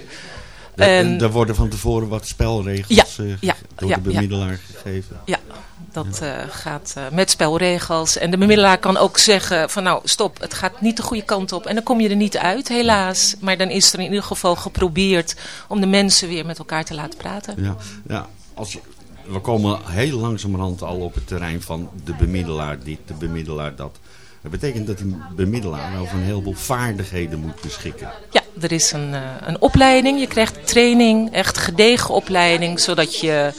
En, En- er worden van tevoren wat spelregels Ja, eh, ja, door ja, de bemiddelaar gegeven. Ja, dat eh, gaat eh, met spelregels. En de bemiddelaar kan ook zeggen van nou stop, het gaat niet de goede kant op. En dan kom je er niet uit, helaas. Maar dan is er in ieder geval geprobeerd om de mensen weer met elkaar te laten praten. Ja, ja als we komen heel langzamerhand al op het terrein van de bemiddelaar dit, de bemiddelaar dat. Dat betekent dat die bemiddelaar over een heleboel vaardigheden moet beschikken. Ja, er is een, eh, een opleiding. Je krijgt training, echt gedegen opleiding, zodat je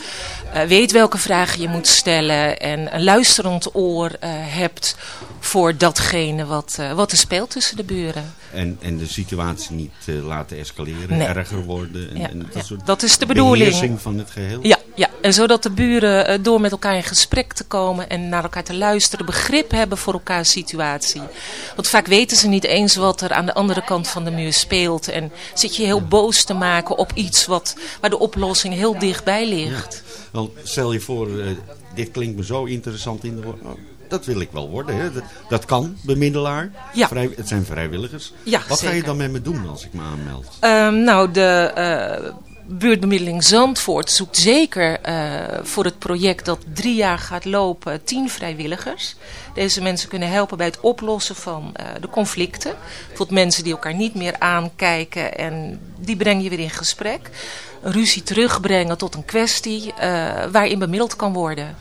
eh, weet welke vragen je moet stellen en een luisterend oor eh, hebt voor datgene wat, wat er speelt tussen de buren. En, en de situatie niet eh, laten escaleren, Nee. erger worden. En, Ja, en dat, ja, soort dat is de bedoeling. van het geheel. Ja, ja, en zodat de buren eh, door met elkaar in gesprek te komen en naar elkaar te luisteren, begrip hebben voor elkaars situatie. Want vaak weten ze niet eens wat er aan de andere kant van de muur speelt. En zit je heel boos te maken op iets wat, waar de oplossing heel dichtbij ligt. Want stel je voor, eh, dit klinkt me zo interessant in de dat wil ik wel worden. Hè? Dat, dat kan, bemiddelaar. Ja. Vrij, het zijn vrijwilligers. Ja, Wat ga je dan met me doen als ik me aanmeld? Ehm, nou, de eh, buurtbemiddeling Zandvoort zoekt zeker eh, voor het project dat drie jaar gaat lopen tien vrijwilligers. Deze mensen kunnen helpen bij het oplossen van eh, de conflicten. Bijvoorbeeld mensen die elkaar niet meer aankijken en die breng je weer in gesprek. Ruzie terugbrengen tot een kwestie eh, waarin bemiddeld kan worden.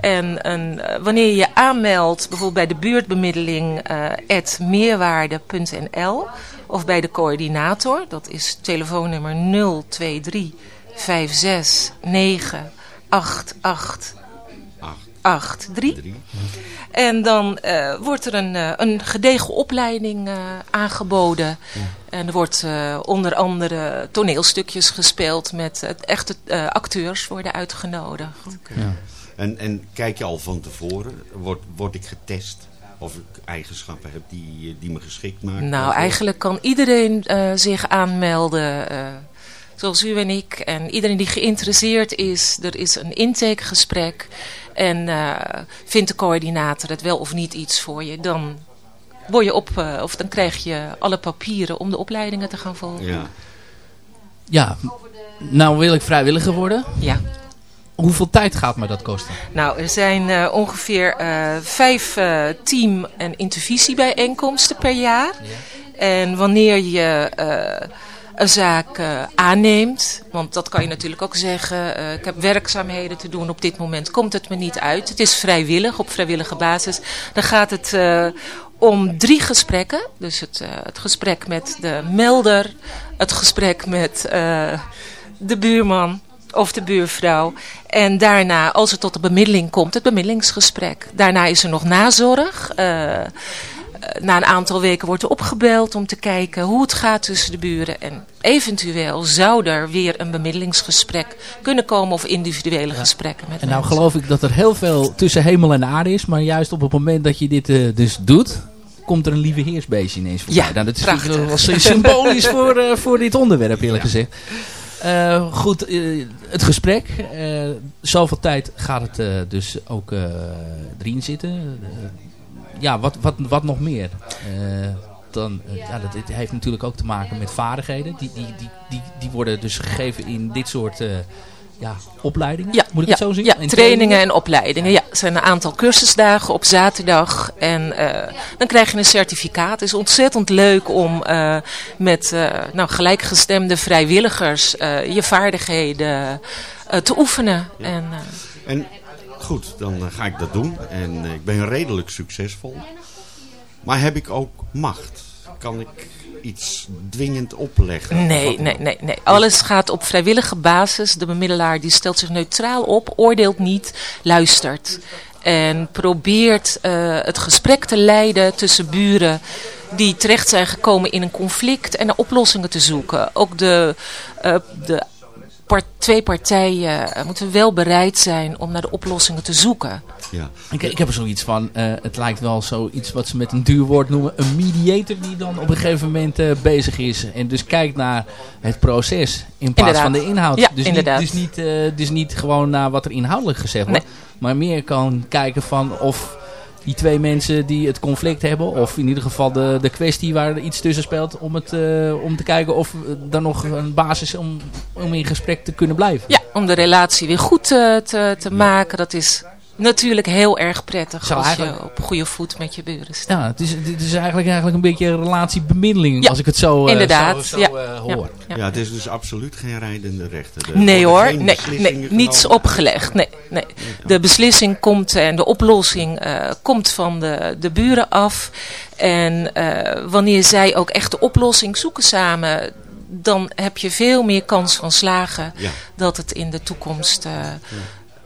En een, eh, wanneer je aanmeldt, bijvoorbeeld bij de buurtbemiddeling eh at meerwaarde.nl of bij de coördinator, dat is telefoonnummer 023 569 88 83. En dan eh, wordt er een, eh, een gedegen opleiding eh, aangeboden. En er wordt onder andere toneelstukjes gespeeld met echte acteurs worden uitgenodigd. Ja. En, en kijk je al van tevoren, word, word ik getest of ik eigenschappen heb die, die me geschikt maken? Nou, eigenlijk kan iedereen zich aanmelden, zoals u en ik. En iedereen die geïnteresseerd is, er is een intakegesprek. En eh, vindt de coördinator het wel of niet iets voor je, dan, word je op, eh, of dan krijg je alle papieren om de opleidingen te gaan volgen. Ja. Ja, nou wil ik vrijwilliger worden. Ja. Hoeveel tijd gaat me dat kosten? Nou, er zijn eh, ongeveer eh, vijf eh, team- en intervisiebijeenkomsten per jaar. En wanneer je eh, een zaak eh, aanneemt, want dat kan je natuurlijk ook zeggen, eh, ik heb werkzaamheden te doen, op dit moment komt het me niet uit. Het is vrijwillig, op vrijwillige basis. Dan gaat het eh, om drie gesprekken. Dus het, het gesprek met de melder, het gesprek met de buurman of de buurvrouw. En daarna, als het tot de bemiddeling komt, het bemiddelingsgesprek. Daarna is er nog nazorg. Eh, na een aantal weken wordt er opgebeld om te kijken hoe het gaat tussen de buren. En eventueel zou er weer een bemiddelingsgesprek kunnen komen of individuele gesprekken met En nou mensen. geloof ik dat er heel veel tussen hemel en aarde is. Maar juist op het moment dat je dit eh, dus doet, komt er een lieve heersbeestje ineens voorbij. Ja, nou, dat is wel symbolisch *laughs* voor, eh, voor dit onderwerp eerlijk gezegd. Goed, het gesprek. zoveel tijd gaat het dus ook erin zitten. Ja, wat, wat, wat nog meer? Eh, dan, eh, ja, dat dit heeft natuurlijk ook te maken met vaardigheden. Die, die, die, die, die worden dus gegeven in dit soort eh, ja, opleidingen. Ja, Moet ik ja, het zo zien? Ja, In trainingen en opleidingen. Ja, er zijn een aantal cursusdagen op zaterdag. En eh, dan krijg je een certificaat. Het is ontzettend leuk om eh, met eh, nou, gelijkgestemde vrijwilligers eh, je vaardigheden eh, te oefenen. En, eh, En Goed, dan eh, ga ik dat doen. En eh, ik ben redelijk succesvol. Maar heb ik ook macht? Kan ik iets dwingend opleggen? Nee, nee, nee, nee. Alles gaat op vrijwillige basis. De bemiddelaar die stelt zich neutraal op, oordeelt niet, luistert. En probeert eh, het gesprek te leiden tussen buren die terecht zijn gekomen in een conflict en naar oplossingen te zoeken. Ook de, eh, de twee partijen eh, moeten wel bereid zijn om naar de oplossingen te zoeken. Ja. Ik, ik heb er zoiets van, eh, het lijkt wel zoiets wat ze met een duur woord noemen, een mediator die dan op een gegeven moment eh, bezig is. En dus kijkt naar het proces in plaats Inderdaad. van de inhoud. Ja, dus, inderdaad. Niet, dus, niet, eh, dus niet gewoon naar wat er inhoudelijk gezegd wordt, maar meer kan kijken van of die twee mensen die het conflict hebben, of in ieder geval de, de kwestie waar er iets tussen speelt, om, het, eh, om te kijken of er nog een basis is om, om in gesprek te kunnen blijven. Ja, om de relatie weer goed eh, te, te maken. Dat is natuurlijk heel erg prettig Zou als eigenlijk- je op goede voet met je buren staat. Ja, het is, het is eigenlijk, eigenlijk een beetje een relatiebemiddeling Ja, als ik het zo, eh, inderdaad. zo, zo, Ja, eh, ja. hoor. Ja. het is dus absoluut geen rijdende rechter. Er Nee hoor, nee, nee niets opgelegd. Nee, nee. De beslissing komt en de oplossing eh, komt van de, de buren af. En eh, wanneer zij ook echt de oplossing zoeken samen, dan heb je veel meer kans van slagen Ja. dat het in de toekomst eh,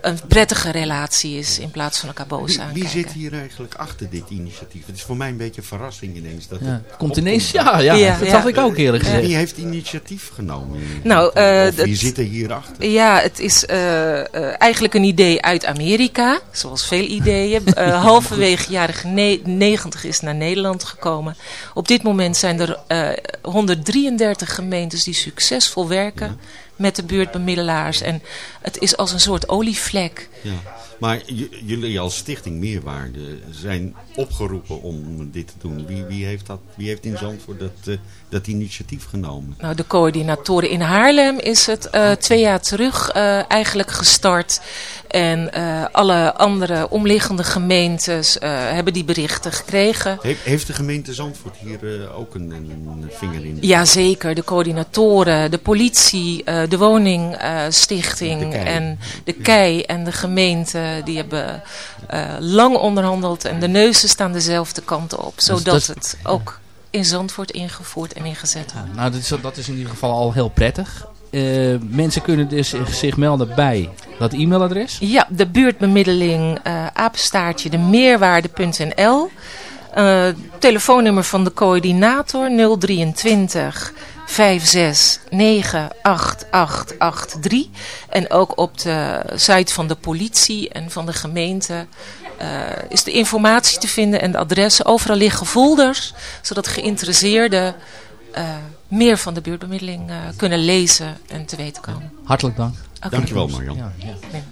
een prettige relatie is in plaats van elkaar boos Wie, aankijken. wie zit hier eigenlijk achter dit initiatief? Het is voor mij een beetje een verrassing ineens. Dat Ja, het komt ineens- ja, ja, Ja, dat ja. dacht ik ook eerlijk gezegd. Wie heeft initiatief genomen? Nou, eh, of wie zit er hierachter? Ja, het is eh, eh, eigenlijk een idee uit Amerika, zoals veel ideeën. *laughs* Eh, halverwege jaren ne- 90 is naar Nederland gekomen. Op dit moment zijn er eh, 133 gemeentes die succesvol werken met de buurtbemiddelaars. En het is als een soort olievlek. Ja. Maar jullie als stichting Meerwaarde zijn opgeroepen om dit te doen. Wie, wie, heeft, dat, wie heeft in Zandvoort dat, eh, dat initiatief genomen? Nou, de coördinatoren in Haarlem is het eh, twee jaar terug eh, eigenlijk gestart. En alle andere omliggende gemeentes hebben die berichten gekregen. He- heeft de gemeente Zandvoort hier ook een, een vinger in? Jazeker, de coördinatoren, de politie, de woningstichting en de KEI en de gemeente, die hebben eh, lang onderhandeld en de neuzen staan dezelfde kant op, zodat dat is- het ook in Zandvoort ingevoerd en ingezet wordt. Nou, dat is, dat is in ieder geval al heel prettig. Eh, mensen kunnen dus zich, melden bij dat e-mailadres. Ja, de buurtbemiddeling eh apenstaartje de meerwaarde.nl. Eh, telefoonnummer van de coördinator 023 56 98883. En ook op de site van de politie en van de gemeente eh, is de informatie te vinden en de adressen. Overal liggen folders, zodat geïnteresseerden eh, meer van de buurtbemiddeling eh, kunnen lezen en te weten komen. Hartelijk dank. Oké. Dankjewel Marjan. Ja, ja. Nee.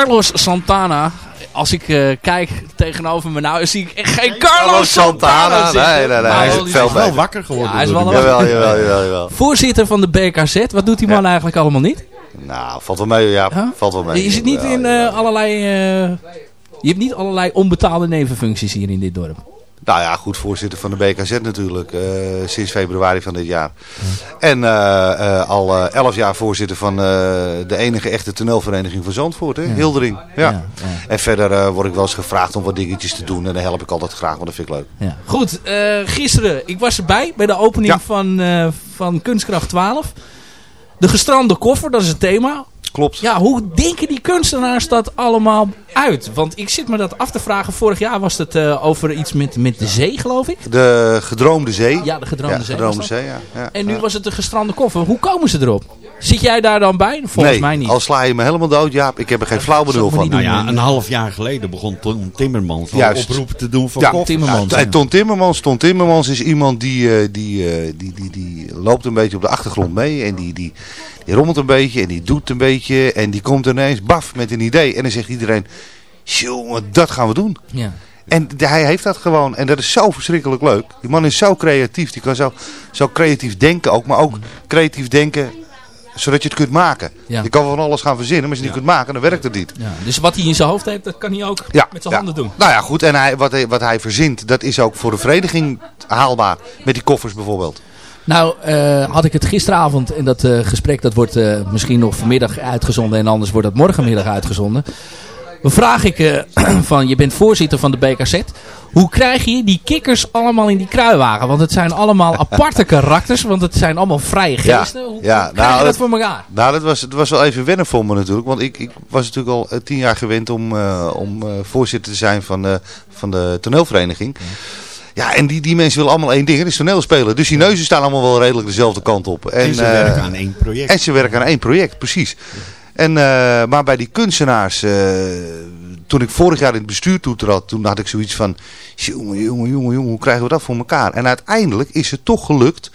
Carlos Santana. Als ik eh, kijk tegenover me nou, zie ik echt geen Carlos Santana. Nee, nee, nee. Hij is het veld wel wakker geworden. Ja, hij is wel een- Jawel, jawel, jawel, jawel. Voorzitter van de BKZ, wat doet die man eigenlijk allemaal niet? Nou, valt wel mee, ja. Huh? Valt wel mee. Je zit niet in eh, allerlei... eh, je hebt niet allerlei onbetaalde nevenfuncties hier in dit dorp. Nou ja, goed, voorzitter van de BKZ natuurlijk, eh, sinds februari van dit jaar. En eh, eh, al elf jaar voorzitter van de enige echte toneelvereniging van Zandvoort, hè? Hildering. Ja. En verder word ik wel eens gevraagd om wat dingetjes te doen en dan help ik altijd graag, want dat vind ik leuk. Ja. Goed, gisteren, ik was erbij bij de opening van, van Kunstkracht 12. De gestrande koffer, dat is het thema. Klopt. Ja, hoe denken die kunstenaars dat allemaal uit? Want ik zit me dat af te vragen. Vorig jaar was het eh, over iets met, met de zee, geloof ik. De gedroomde zee. Ja, de gedroomde Ja, zee. gedroomde zee, ja. ja. En nu Ja. was het de gestrande koffer. Hoe komen ze erop? Zit jij daar dan bij? Volgens nee, mij niet. al sla je me helemaal dood, Jaap. Ik heb er geen flauw benul van. Nou ja, een half jaar geleden begon Ton Timmermans Juist. oproep te doen voor Ja, koffers. Ja, en Ton Timmermans, Ton Timmermans is iemand die, eh, die, eh, die, die, die loopt een beetje op de achtergrond mee. En die, die, die rommelt een beetje en die doet een beetje. En die komt ineens, baf, met een idee. En dan zegt iedereen, jongen, dat gaan we doen. Ja. En hij heeft dat gewoon. En dat is zo verschrikkelijk leuk. Die man is zo creatief. Die kan zo, zo creatief denken ook. Maar ook creatief denken zodat je het kunt maken. Ja. Je kan van alles gaan verzinnen. Maar als je het niet kunt maken, dan werkt het niet. Ja, dus wat hij in zijn hoofd heeft, dat kan hij ook met zijn handen doen. Nou ja, goed. En hij, wat, hij, wat hij verzint, dat is ook voor de vereniging haalbaar. Met die koffers bijvoorbeeld. Nou, eh, had ik het gisteravond in dat eh, gesprek, dat wordt eh, misschien nog vanmiddag uitgezonden en anders wordt dat morgenmiddag uitgezonden. Dan vraag ik eh, *clears throat* van, je bent voorzitter van de BKZ. Hoe krijg je die kikkers allemaal in die kruiwagen? Want het zijn allemaal *laughs* aparte karakters, want het zijn allemaal vrije geesten. Hoe, ja, hoe krijg je dat voor elkaar? Nou, dat was, het was wel even wennen voor me natuurlijk. Want ik, ik was natuurlijk al eh, tien jaar gewend om, eh, om eh, voorzitter te zijn van, eh, van de toneelvereniging. Ja, en die, die mensen willen allemaal één ding. en Dat is toneel spelen. Dus die neuzen staan allemaal wel redelijk dezelfde kant op. En ze eh, werken aan één project. En ze werken aan één project, precies. En, eh, maar bij die kunstenaars, eh, toen ik vorig jaar in het bestuur toetrad, toen had ik zoiets van, jongen, jongen, jongen, jongen, hoe krijgen we dat voor elkaar? En uiteindelijk is het toch gelukt.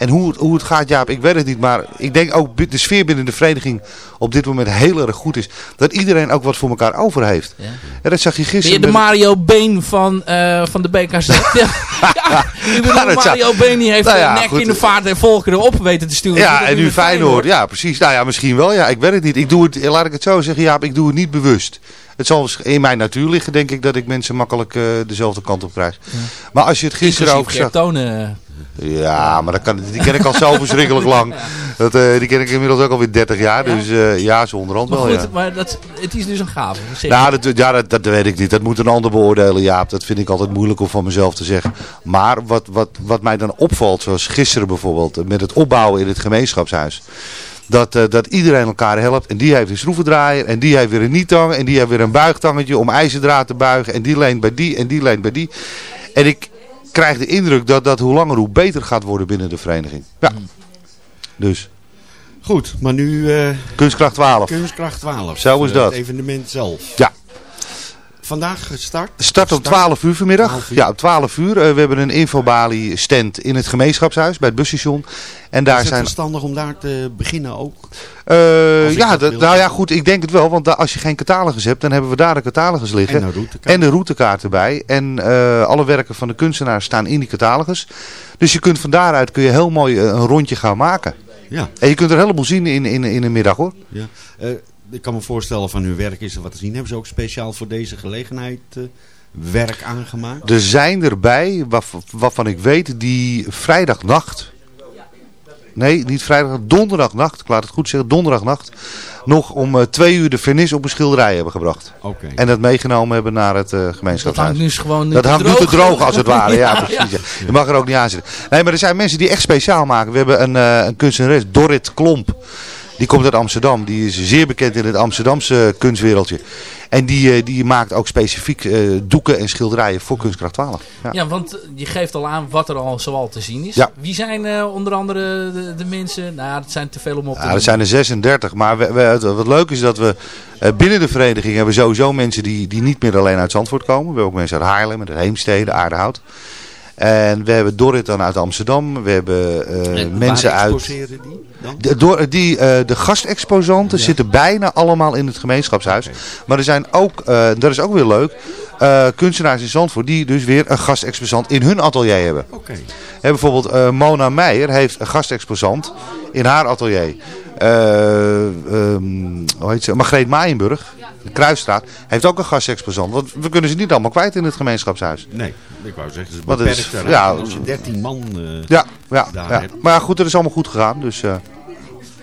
En hoe het, hoe het gaat, Jaap, ik weet het niet, maar ik denk ook de sfeer binnen de vereniging op dit moment heel erg goed is. Dat iedereen ook wat voor elkaar over heeft. En dat zag je gisteren. de met- Mario Been van, eh, van de BKZ? *laughs* ja, ja, ik bedoel, Ja, Mario Been die heeft Nou ja, nek goed. in de vaart en volkeren op weten te sturen. Ja, en nu Feyenoord. Ja, precies. Nou ja, misschien wel. Ja, ik weet het niet. Ik doe het, laat ik het zo zeggen, Jaap, ik doe het niet bewust. Het zal in mijn natuur liggen, denk ik, dat ik mensen makkelijk eh, dezelfde kant op krijg. Maar als je het gisteren ook zag... Tonen. Ja, maar dat kan, die ken ik al zo *laughs* verschrikkelijk lang. Dat, eh, die ken ik inmiddels ook alweer 30 jaar. Dus eh, ja, zo onderhand Maar wel, goed, ja. maar dat, het is dus een gave. Nou, dat, ja, dat, dat weet ik niet. Dat moet een ander beoordelen, Jaap. Dat vind ik altijd moeilijk om van mezelf te zeggen. Maar wat, wat, wat mij dan opvalt, zoals gisteren bijvoorbeeld, met het opbouwen in het gemeenschapshuis. Dat, eh, dat iedereen elkaar helpt. En die heeft een schroevendraaier. En die heeft weer een nietang. En die heeft weer een buigtangetje om ijzerdraad te buigen. En die leent bij die en die leent bij die. En ik krijg de indruk dat dat hoe langer hoe beter gaat worden binnen de vereniging. Ja. Dus. Goed, maar nu... eh, Kunstkracht 12. Kunstkracht 12. Zo is Eh, dat. Het evenement zelf. Ja. Vandaag gestart? Start om 12 uur vanmiddag. Ja, om 12 uur. Eh, we hebben een infobalie stand in het gemeenschapshuis bij het busstation. En daar is het zijn. verstandig om daar te beginnen ook? Eh, ja, nou ja, goed. Ik denk het wel. Want als je geen catalogus hebt, dan hebben we daar de catalogus liggen. En een routekaart. En de routekaart erbij. En eh, alle werken van de kunstenaar staan in die catalogus. Dus je kunt van daaruit kun je heel mooi een rondje gaan maken. Ja. En je kunt er een heleboel zien in, in, in een middag hoor. Ja. Ik kan me voorstellen van hun werk is er wat te zien. Hebben ze ook speciaal voor deze gelegenheid eh, werk aangemaakt? Er zijn erbij, waarv- waarvan ik weet, die vrijdagnacht... Nee, niet vrijdag, donderdagnacht, ik laat het goed zeggen, donderdagnacht... nog om eh, twee uur de vernis op een schilderij hebben gebracht. Oké. En dat meegenomen hebben naar het eh Dat gemeenschapshuis. hangt nu gewoon Dat te hangt nu te droog. droog als het ware, *laughs* ja, Ja, precies. ja. ja. Je mag er ook niet aan zitten. Nee, maar er zijn mensen die echt speciaal maken. We hebben een, eh, een kunstenares, Dorrit Klomp. Die komt uit Amsterdam. Die is zeer bekend in het Amsterdamse kunstwereldje. En die, eh, die maakt ook specifiek eh, doeken en schilderijen voor Kunstkracht 12. Ja. Ja, want je geeft al aan wat er al zoal te zien is. Ja. Wie zijn eh, onder andere de, de mensen? Nou, dat zijn te veel om op te Ja, noemen. er zijn er 36. Maar we, we- het- wat leuk is dat we eh, binnen de vereniging hebben sowieso mensen die, die niet meer alleen uit Zandvoort komen. We hebben ook mensen uit Haarlem, uit Heemstede, Aardehout. En we hebben Dorrit dan uit Amsterdam. We hebben eh, En mensen uit... exposeren die dan? De, door, die, eh, de gastexposanten zitten bijna allemaal in het gemeenschapshuis. Maar er zijn ook, eh, dat is ook weer leuk, kunstenaars in Zandvoort die dus weer een gastexposant in hun atelier hebben. Oké. Hè, bijvoorbeeld Mona Meijer heeft een gastexposant in haar atelier. Ehm, hoe heet ze? Margreet Maaienburg, de Kruisstraat, heeft ook een gastexposant. Want we kunnen ze niet allemaal kwijt in het gemeenschapshuis. Nee, ik wou zeggen, Want het is- beperkt ja, als je 13 man eh, Ja, ja, maar goed, het is allemaal goed gegaan. Dus, eh,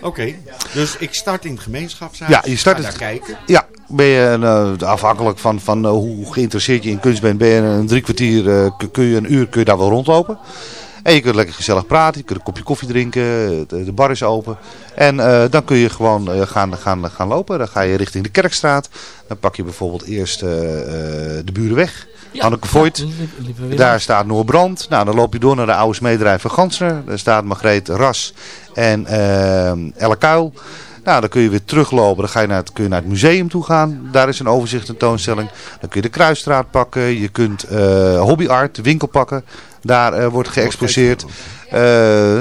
Oké, dus ik start in het gemeenschapshuis. Ja, je start het. daar kijken. Ja, ben je eh, afhankelijk van, van hoe geïnteresseerd je in kunst bent, ben je een drie kwartier, kun- kun je een uur kun je daar wel rondlopen. En je kunt lekker gezellig praten, je kunt een kopje koffie drinken, de, de bar is open. En eh, dan kun je gewoon eh, gaan, gaan, gaan lopen. Dan ga je richting de Kerkstraat. Dan pak je bijvoorbeeld eerst eh, eh, de Burenweg. Ja, Anneke Voigt. ja, Daar staat Noorbrand. Nou, dan loop je door naar de oude smederij van Gansner. Daar staat Margreet Ras en eh Elle Kuil. Nou, dan kun je weer teruglopen. Dan ga je naar het, kun je naar het museum toe gaan. Daar is een overzicht tentoonstelling. Dan kun je de Kruisstraat pakken. Je kunt eh hobby art, de winkel pakken. Daar eh, wordt geëxposeerd. Eh,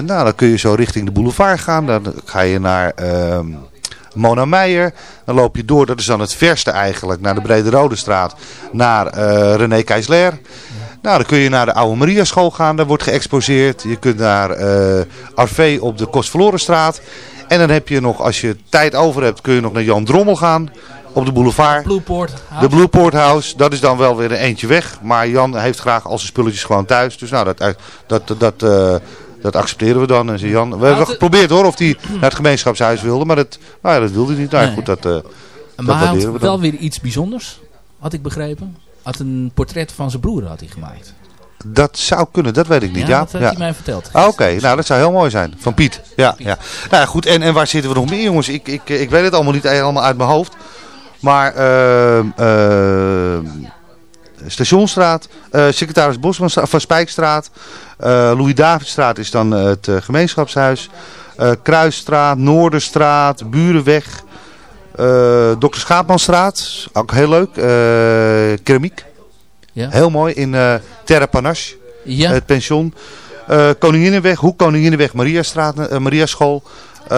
nou, dan kun je zo richting de boulevard gaan. Dan ga je naar ehm, Mona Meijer. Dan loop je door, dat is dan het verste eigenlijk, naar de Brede Rode Straat. Naar eh, René Keisler. Nou, dan kun je naar de Oude Maria School gaan. Daar wordt geëxposeerd. Je kunt naar Arvee op de Kostverlorenstraat. En dan heb je nog, als je tijd over hebt, kun je nog naar Jan Drommel gaan. Op de boulevard. Blueport. De Blueport House, dat is dan wel weer een eentje weg. Maar Jan heeft graag al zijn spulletjes gewoon thuis. Dus nou, dat, dat, dat, eh, dat accepteren we dan. En zei Jan, we hebben het- geprobeerd hoor, of hij naar het gemeenschapshuis wilde. Maar dat, nou ja, dat wilde hij niet. Nou, Nee. goed, dat, eh dat Maar hij had wel weer iets bijzonders, had ik begrepen. Had een portret van zijn broer had hij gemaakt. Dat zou kunnen, dat weet ik niet. Ja, Ja, dat heeft hij mij verteld. Ah, Oké, nou dat zou heel mooi zijn. Van Piet. Ja, ja. Nou goed. En, en waar zitten we nog meer jongens? Ik, ik, ik weet het allemaal niet helemaal uit mijn hoofd. Maar ehm ehm, Stationstraat, eh, secretaris Bosman van Spijkstraat, eh Louis Davidstraat is dan eh, het gemeenschapshuis, Kruisstraat, Noorderstraat, Burenweg, Dr. Schaapmanstraat, ook heel leuk, keramiek. Ja. Heel mooi in Terre Panache, Ja. het pension. Koninginnenweg, Hoek Koninginnenweg, Mariastraat, Mariaschool. Eh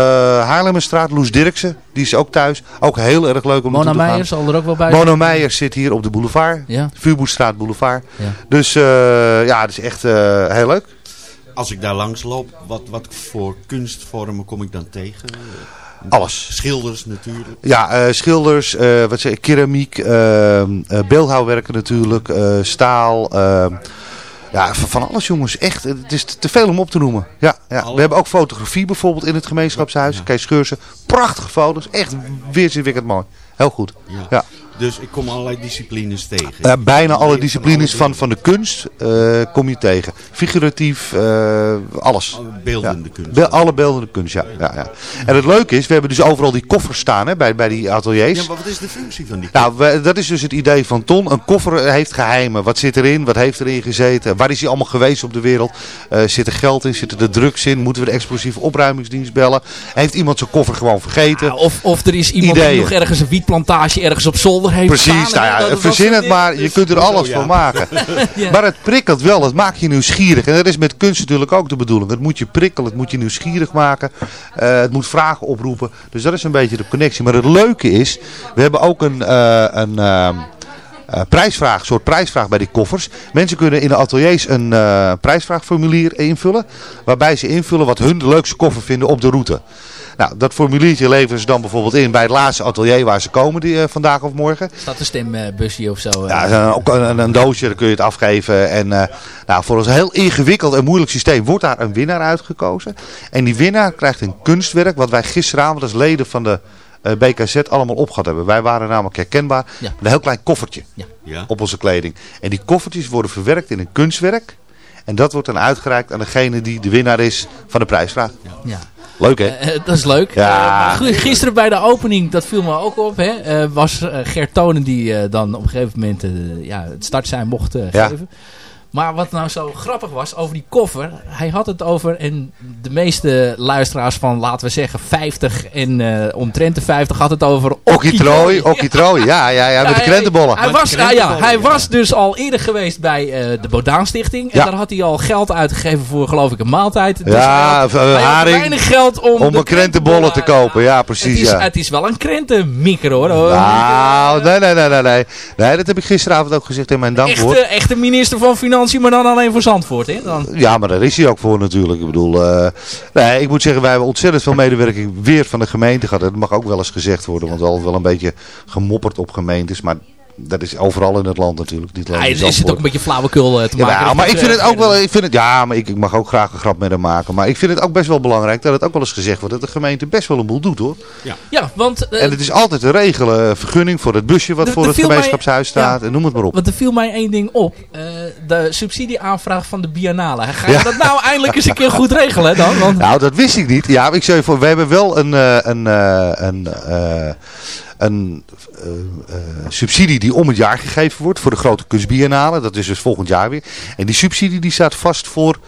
Haarlemmerstraat, Loes Dirksen, die is ook thuis. Ook heel erg leuk om Mona naartoe te gaan. Meijer zal er ook wel bij zijn. Meijer zit hier op de boulevard. Ja. Vuurboerstraat Boulevard. Ja. Dus eh, ja, het is echt eh, heel leuk. Als ik daar langs loop, wat, wat voor kunstvormen kom ik dan tegen? Alles. Schilders natuurlijk. Ja, eh, schilders, eh, wat zeg ik, keramiek, beeldhouwwerken natuurlijk, eh, staal. Ja, van, alles jongens. Echt, het is te veel om op te noemen. Ja, ja. We hebben ook fotografie bijvoorbeeld in het gemeenschapshuis. Kees Scheursen, prachtige foto's. Echt weerzinwekkend mooi. Heel goed. Ja. Dus ik kom allerlei disciplines tegen. Eh, bijna alle disciplines van, van de kunst eh, kom je tegen. Figuratief, eh, alles. beeldende Ja. kunst. Be- alle beeldende kunst, ja. ja, ja. En het leuke is, we hebben dus overal die koffers staan hè, bij, bij die ateliers. Ja, maar wat is de functie van die Nou, we- dat is dus het idee van Ton. Een koffer heeft geheimen. Wat zit erin? Wat heeft erin gezeten? Waar is hij allemaal geweest op de wereld? Eh, zit er geld in? Zitten er drugs in? Moeten we de explosieve opruimingsdienst bellen? Heeft iemand zijn koffer gewoon vergeten? Of, of er is iemand nog ergens een wietplantage ergens op zolder heeft Precies, staan. nou ja, verzin het maar, je kunt er alles Zo, van maken. *laughs* Ja. Maar het prikkelt wel, het maakt je nieuwsgierig. En dat is met kunst natuurlijk ook de bedoeling. Het moet je prikkelen, het moet je nieuwsgierig maken. eh, het moet vragen oproepen. Dus dat is een beetje de connectie. Maar het leuke is, we hebben ook een... eh, een ehm, eh, prijsvraag, een soort prijsvraag bij die koffers. Mensen kunnen in de ateliers een eh, prijsvraagformulier invullen. Waarbij ze invullen wat hun de leukste koffer vinden op de route. Nou, dat formuliertje leveren ze dan bijvoorbeeld in bij het laatste atelier waar ze komen die, eh, vandaag of morgen. Staat een stembusje of zo? eh? Ja, ook een, een doosje, daar kun je het afgeven. En eh, nou, voor een heel ingewikkeld en moeilijk systeem wordt daar een winnaar uitgekozen. En die winnaar krijgt een kunstwerk wat wij gisteravond als leden van de BKZ allemaal opgehad hebben. Wij waren namelijk herkenbaar met een heel klein koffertje Ja. op onze kleding. En die koffertjes worden verwerkt in een kunstwerk. En dat wordt dan uitgereikt aan degene die de winnaar is van de prijsvraag. Ja. Leuk hè? Eh, dat is leuk. Ja. Eh, gisteren bij de opening, dat viel me ook op, hè, eh, was eh, Gert Tonen die eh, dan op een gegeven moment eh, ja, het startsein mocht eh, Ja. Maar wat nou zo grappig was over die koffer. Hij had het over, en de meeste luisteraars van laten we zeggen 50 en eh omtrent de 50 had het over Okkitrooi, Okkitrooi, ja, ja, ja, met de hij- krentenbollen. Hij, was, ah, ja, hij was dus al eerder geweest bij eh, de Bodaan Stichting. En Ja. daar had hij al geld uitgegeven voor geloof ik een maaltijd. Dus Ja, hij had, of, eh, haring, weinig geld om, om de een krentenbollen te kopen, ja Het precies, is, ja. het is wel een krentenmikker hoor. hoor. Nou, nee, nee, nee, nee, nee. Nee, dat heb ik gisteravond ook gezegd in mijn dankwoord. Echte, echte minister van Financiën, maar dan alleen voor Zandvoort. Hè? Dan. Ja, maar daar is hij ook voor natuurlijk. Ik bedoel, eh, nee, ik moet zeggen, wij hebben ontzettend veel medewerking weer van de gemeente gehad. Dat mag ook wel eens gezegd worden, want hebben wel een beetje gemopperd op gemeentes. Maar dat is overal in het land natuurlijk. Niet alleen in is het ook een beetje flauwekul eh, te Ja, maken. nou, maar ik vind het ook wel, ik vind het, ja, maar ik, ik mag ook graag een grap met hem maken. Maar ik vind het ook best wel belangrijk dat het ook wel eens gezegd wordt dat de gemeente best wel een boel doet hoor. Ja, ja want... eh, en het is altijd te regelen, vergunning voor het busje wat voor het mij- gemeenschapshuis staat ja. en noem het maar op. Want er viel mij één ding op. Eh, de subsidieaanvraag van de Biennale. Ga je Ja. dat nou eindelijk eens een keer goed regelen dan? Want Nou, dat wist ik niet. Ja, ik je voor, we hebben wel een, een, een, eh, een eh, eh, subsidie die om het jaar gegeven wordt voor de grote kunstbiennale. Dat is dus volgend jaar weer. En die subsidie die staat vast voor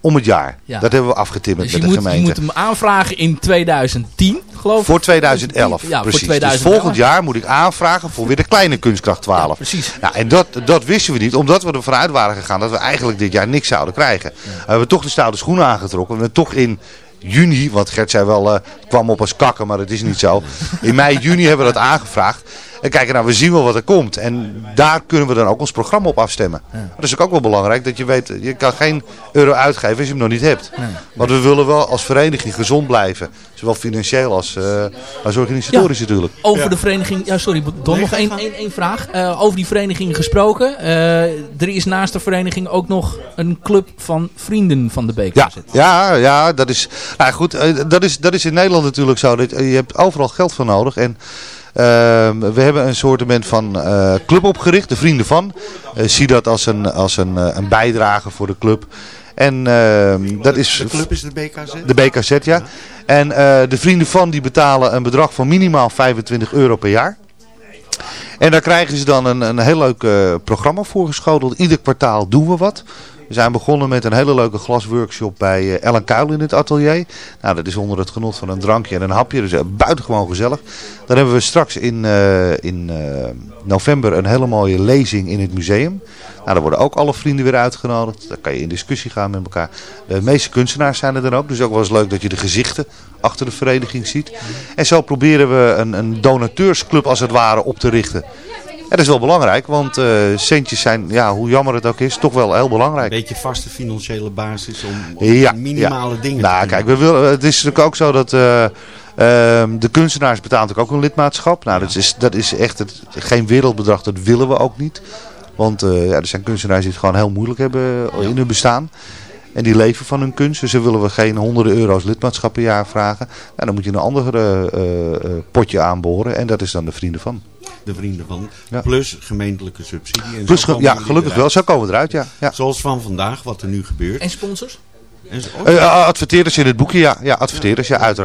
om het jaar. Ja. Dat hebben we afgetimmerd dus met de moet, je gemeente. moet hem aanvragen in 2010, geloof ik. Voor 2011, Ja, precies. voor 2011. Dus volgend jaar moet ik aanvragen voor weer de kleine kunstkracht 12. precies. Ja, en dat, dat wisten we niet, omdat we ervan uit waren gegaan dat we eigenlijk dit jaar niks zouden krijgen. We hebben toch de stoute schoenen aangetrokken. We hebben toch in juni, want Gert zei wel, eh, kwam op als kakken, maar dat is niet zo. In mei, juni hebben we dat aangevraagd. En kijken, nou, we zien wel wat er komt. En daar kunnen we dan ook ons programma op afstemmen. Maar dat is ook wel belangrijk, dat je weet, je kan geen euro uitgeven als je hem nog niet hebt. Want we willen wel als vereniging gezond blijven. Zowel financieel als, eh, als organisatorisch natuurlijk. Over de vereniging, ja sorry, Don, nog één, één, één vraag. Eh, over die vereniging gesproken. Eh, er is naast de vereniging ook nog een club van vrienden van de BKZ. Ja, ja, ja, dat is, nou goed, dat is, dat is in Nederland natuurlijk zo. Dat, je hebt overal geld voor nodig. En we hebben een soort van eh, club opgericht, de Vrienden van. Eh, zie dat als een, als een, eh, een bijdrage voor de club. En ehm, dat is... De club is de BKZ? De BKZ, ja. En de Vrienden van die betalen een bedrag van minimaal 25 euro per jaar. En daar krijgen ze dan een, een heel leuk eh, programma voorgeschoteld. Ieder kwartaal doen we wat. We zijn begonnen met een hele leuke glasworkshop bij eh, Ellen Kuil in het atelier. Nou, dat is onder het genot van een drankje en een hapje. Dus eh, buitengewoon gezellig. Dan hebben we straks in, eh, in november een hele mooie lezing in het museum. Nou, daar worden ook alle vrienden weer uitgenodigd. Daar kan je in discussie gaan met elkaar. De meeste kunstenaars zijn er dan ook. Dus ook wel eens leuk dat je de gezichten achter de vereniging ziet. En zo proberen we een, een donateursclub als het ware op te richten. En dat is wel belangrijk, want eh, centjes zijn, ja, hoe jammer het ook is, toch wel heel belangrijk. Een beetje vaste financiële basis om, om Ja, minimale ja. dingen Nou, te kijk, we willen, het is natuurlijk ook zo dat eh, ehm, de kunstenaars betalen natuurlijk ook een lidmaatschap. Nou, dat is, dat is echt het, geen wereldbedrag, dat willen we ook niet. Want eh, ja, er zijn kunstenaars die het gewoon heel moeilijk hebben in hun bestaan. En die leven van hun kunst. Dus dan willen we geen honderden euro's lidmaatschap per jaar vragen. Nou, dan moet je een ander potje aanboren. En dat is dan de vrienden van. De vrienden van. Ja. Plus gemeentelijke subsidie. En Plus ge- ja, gelukkig eruit. wel. Zo komen we eruit, ja. ja. Zoals van vandaag, wat er nu gebeurt. En sponsors? En zo- Eh, adverteerders in het boekje, ja. Ja, adverteerders, ja, uiteraard.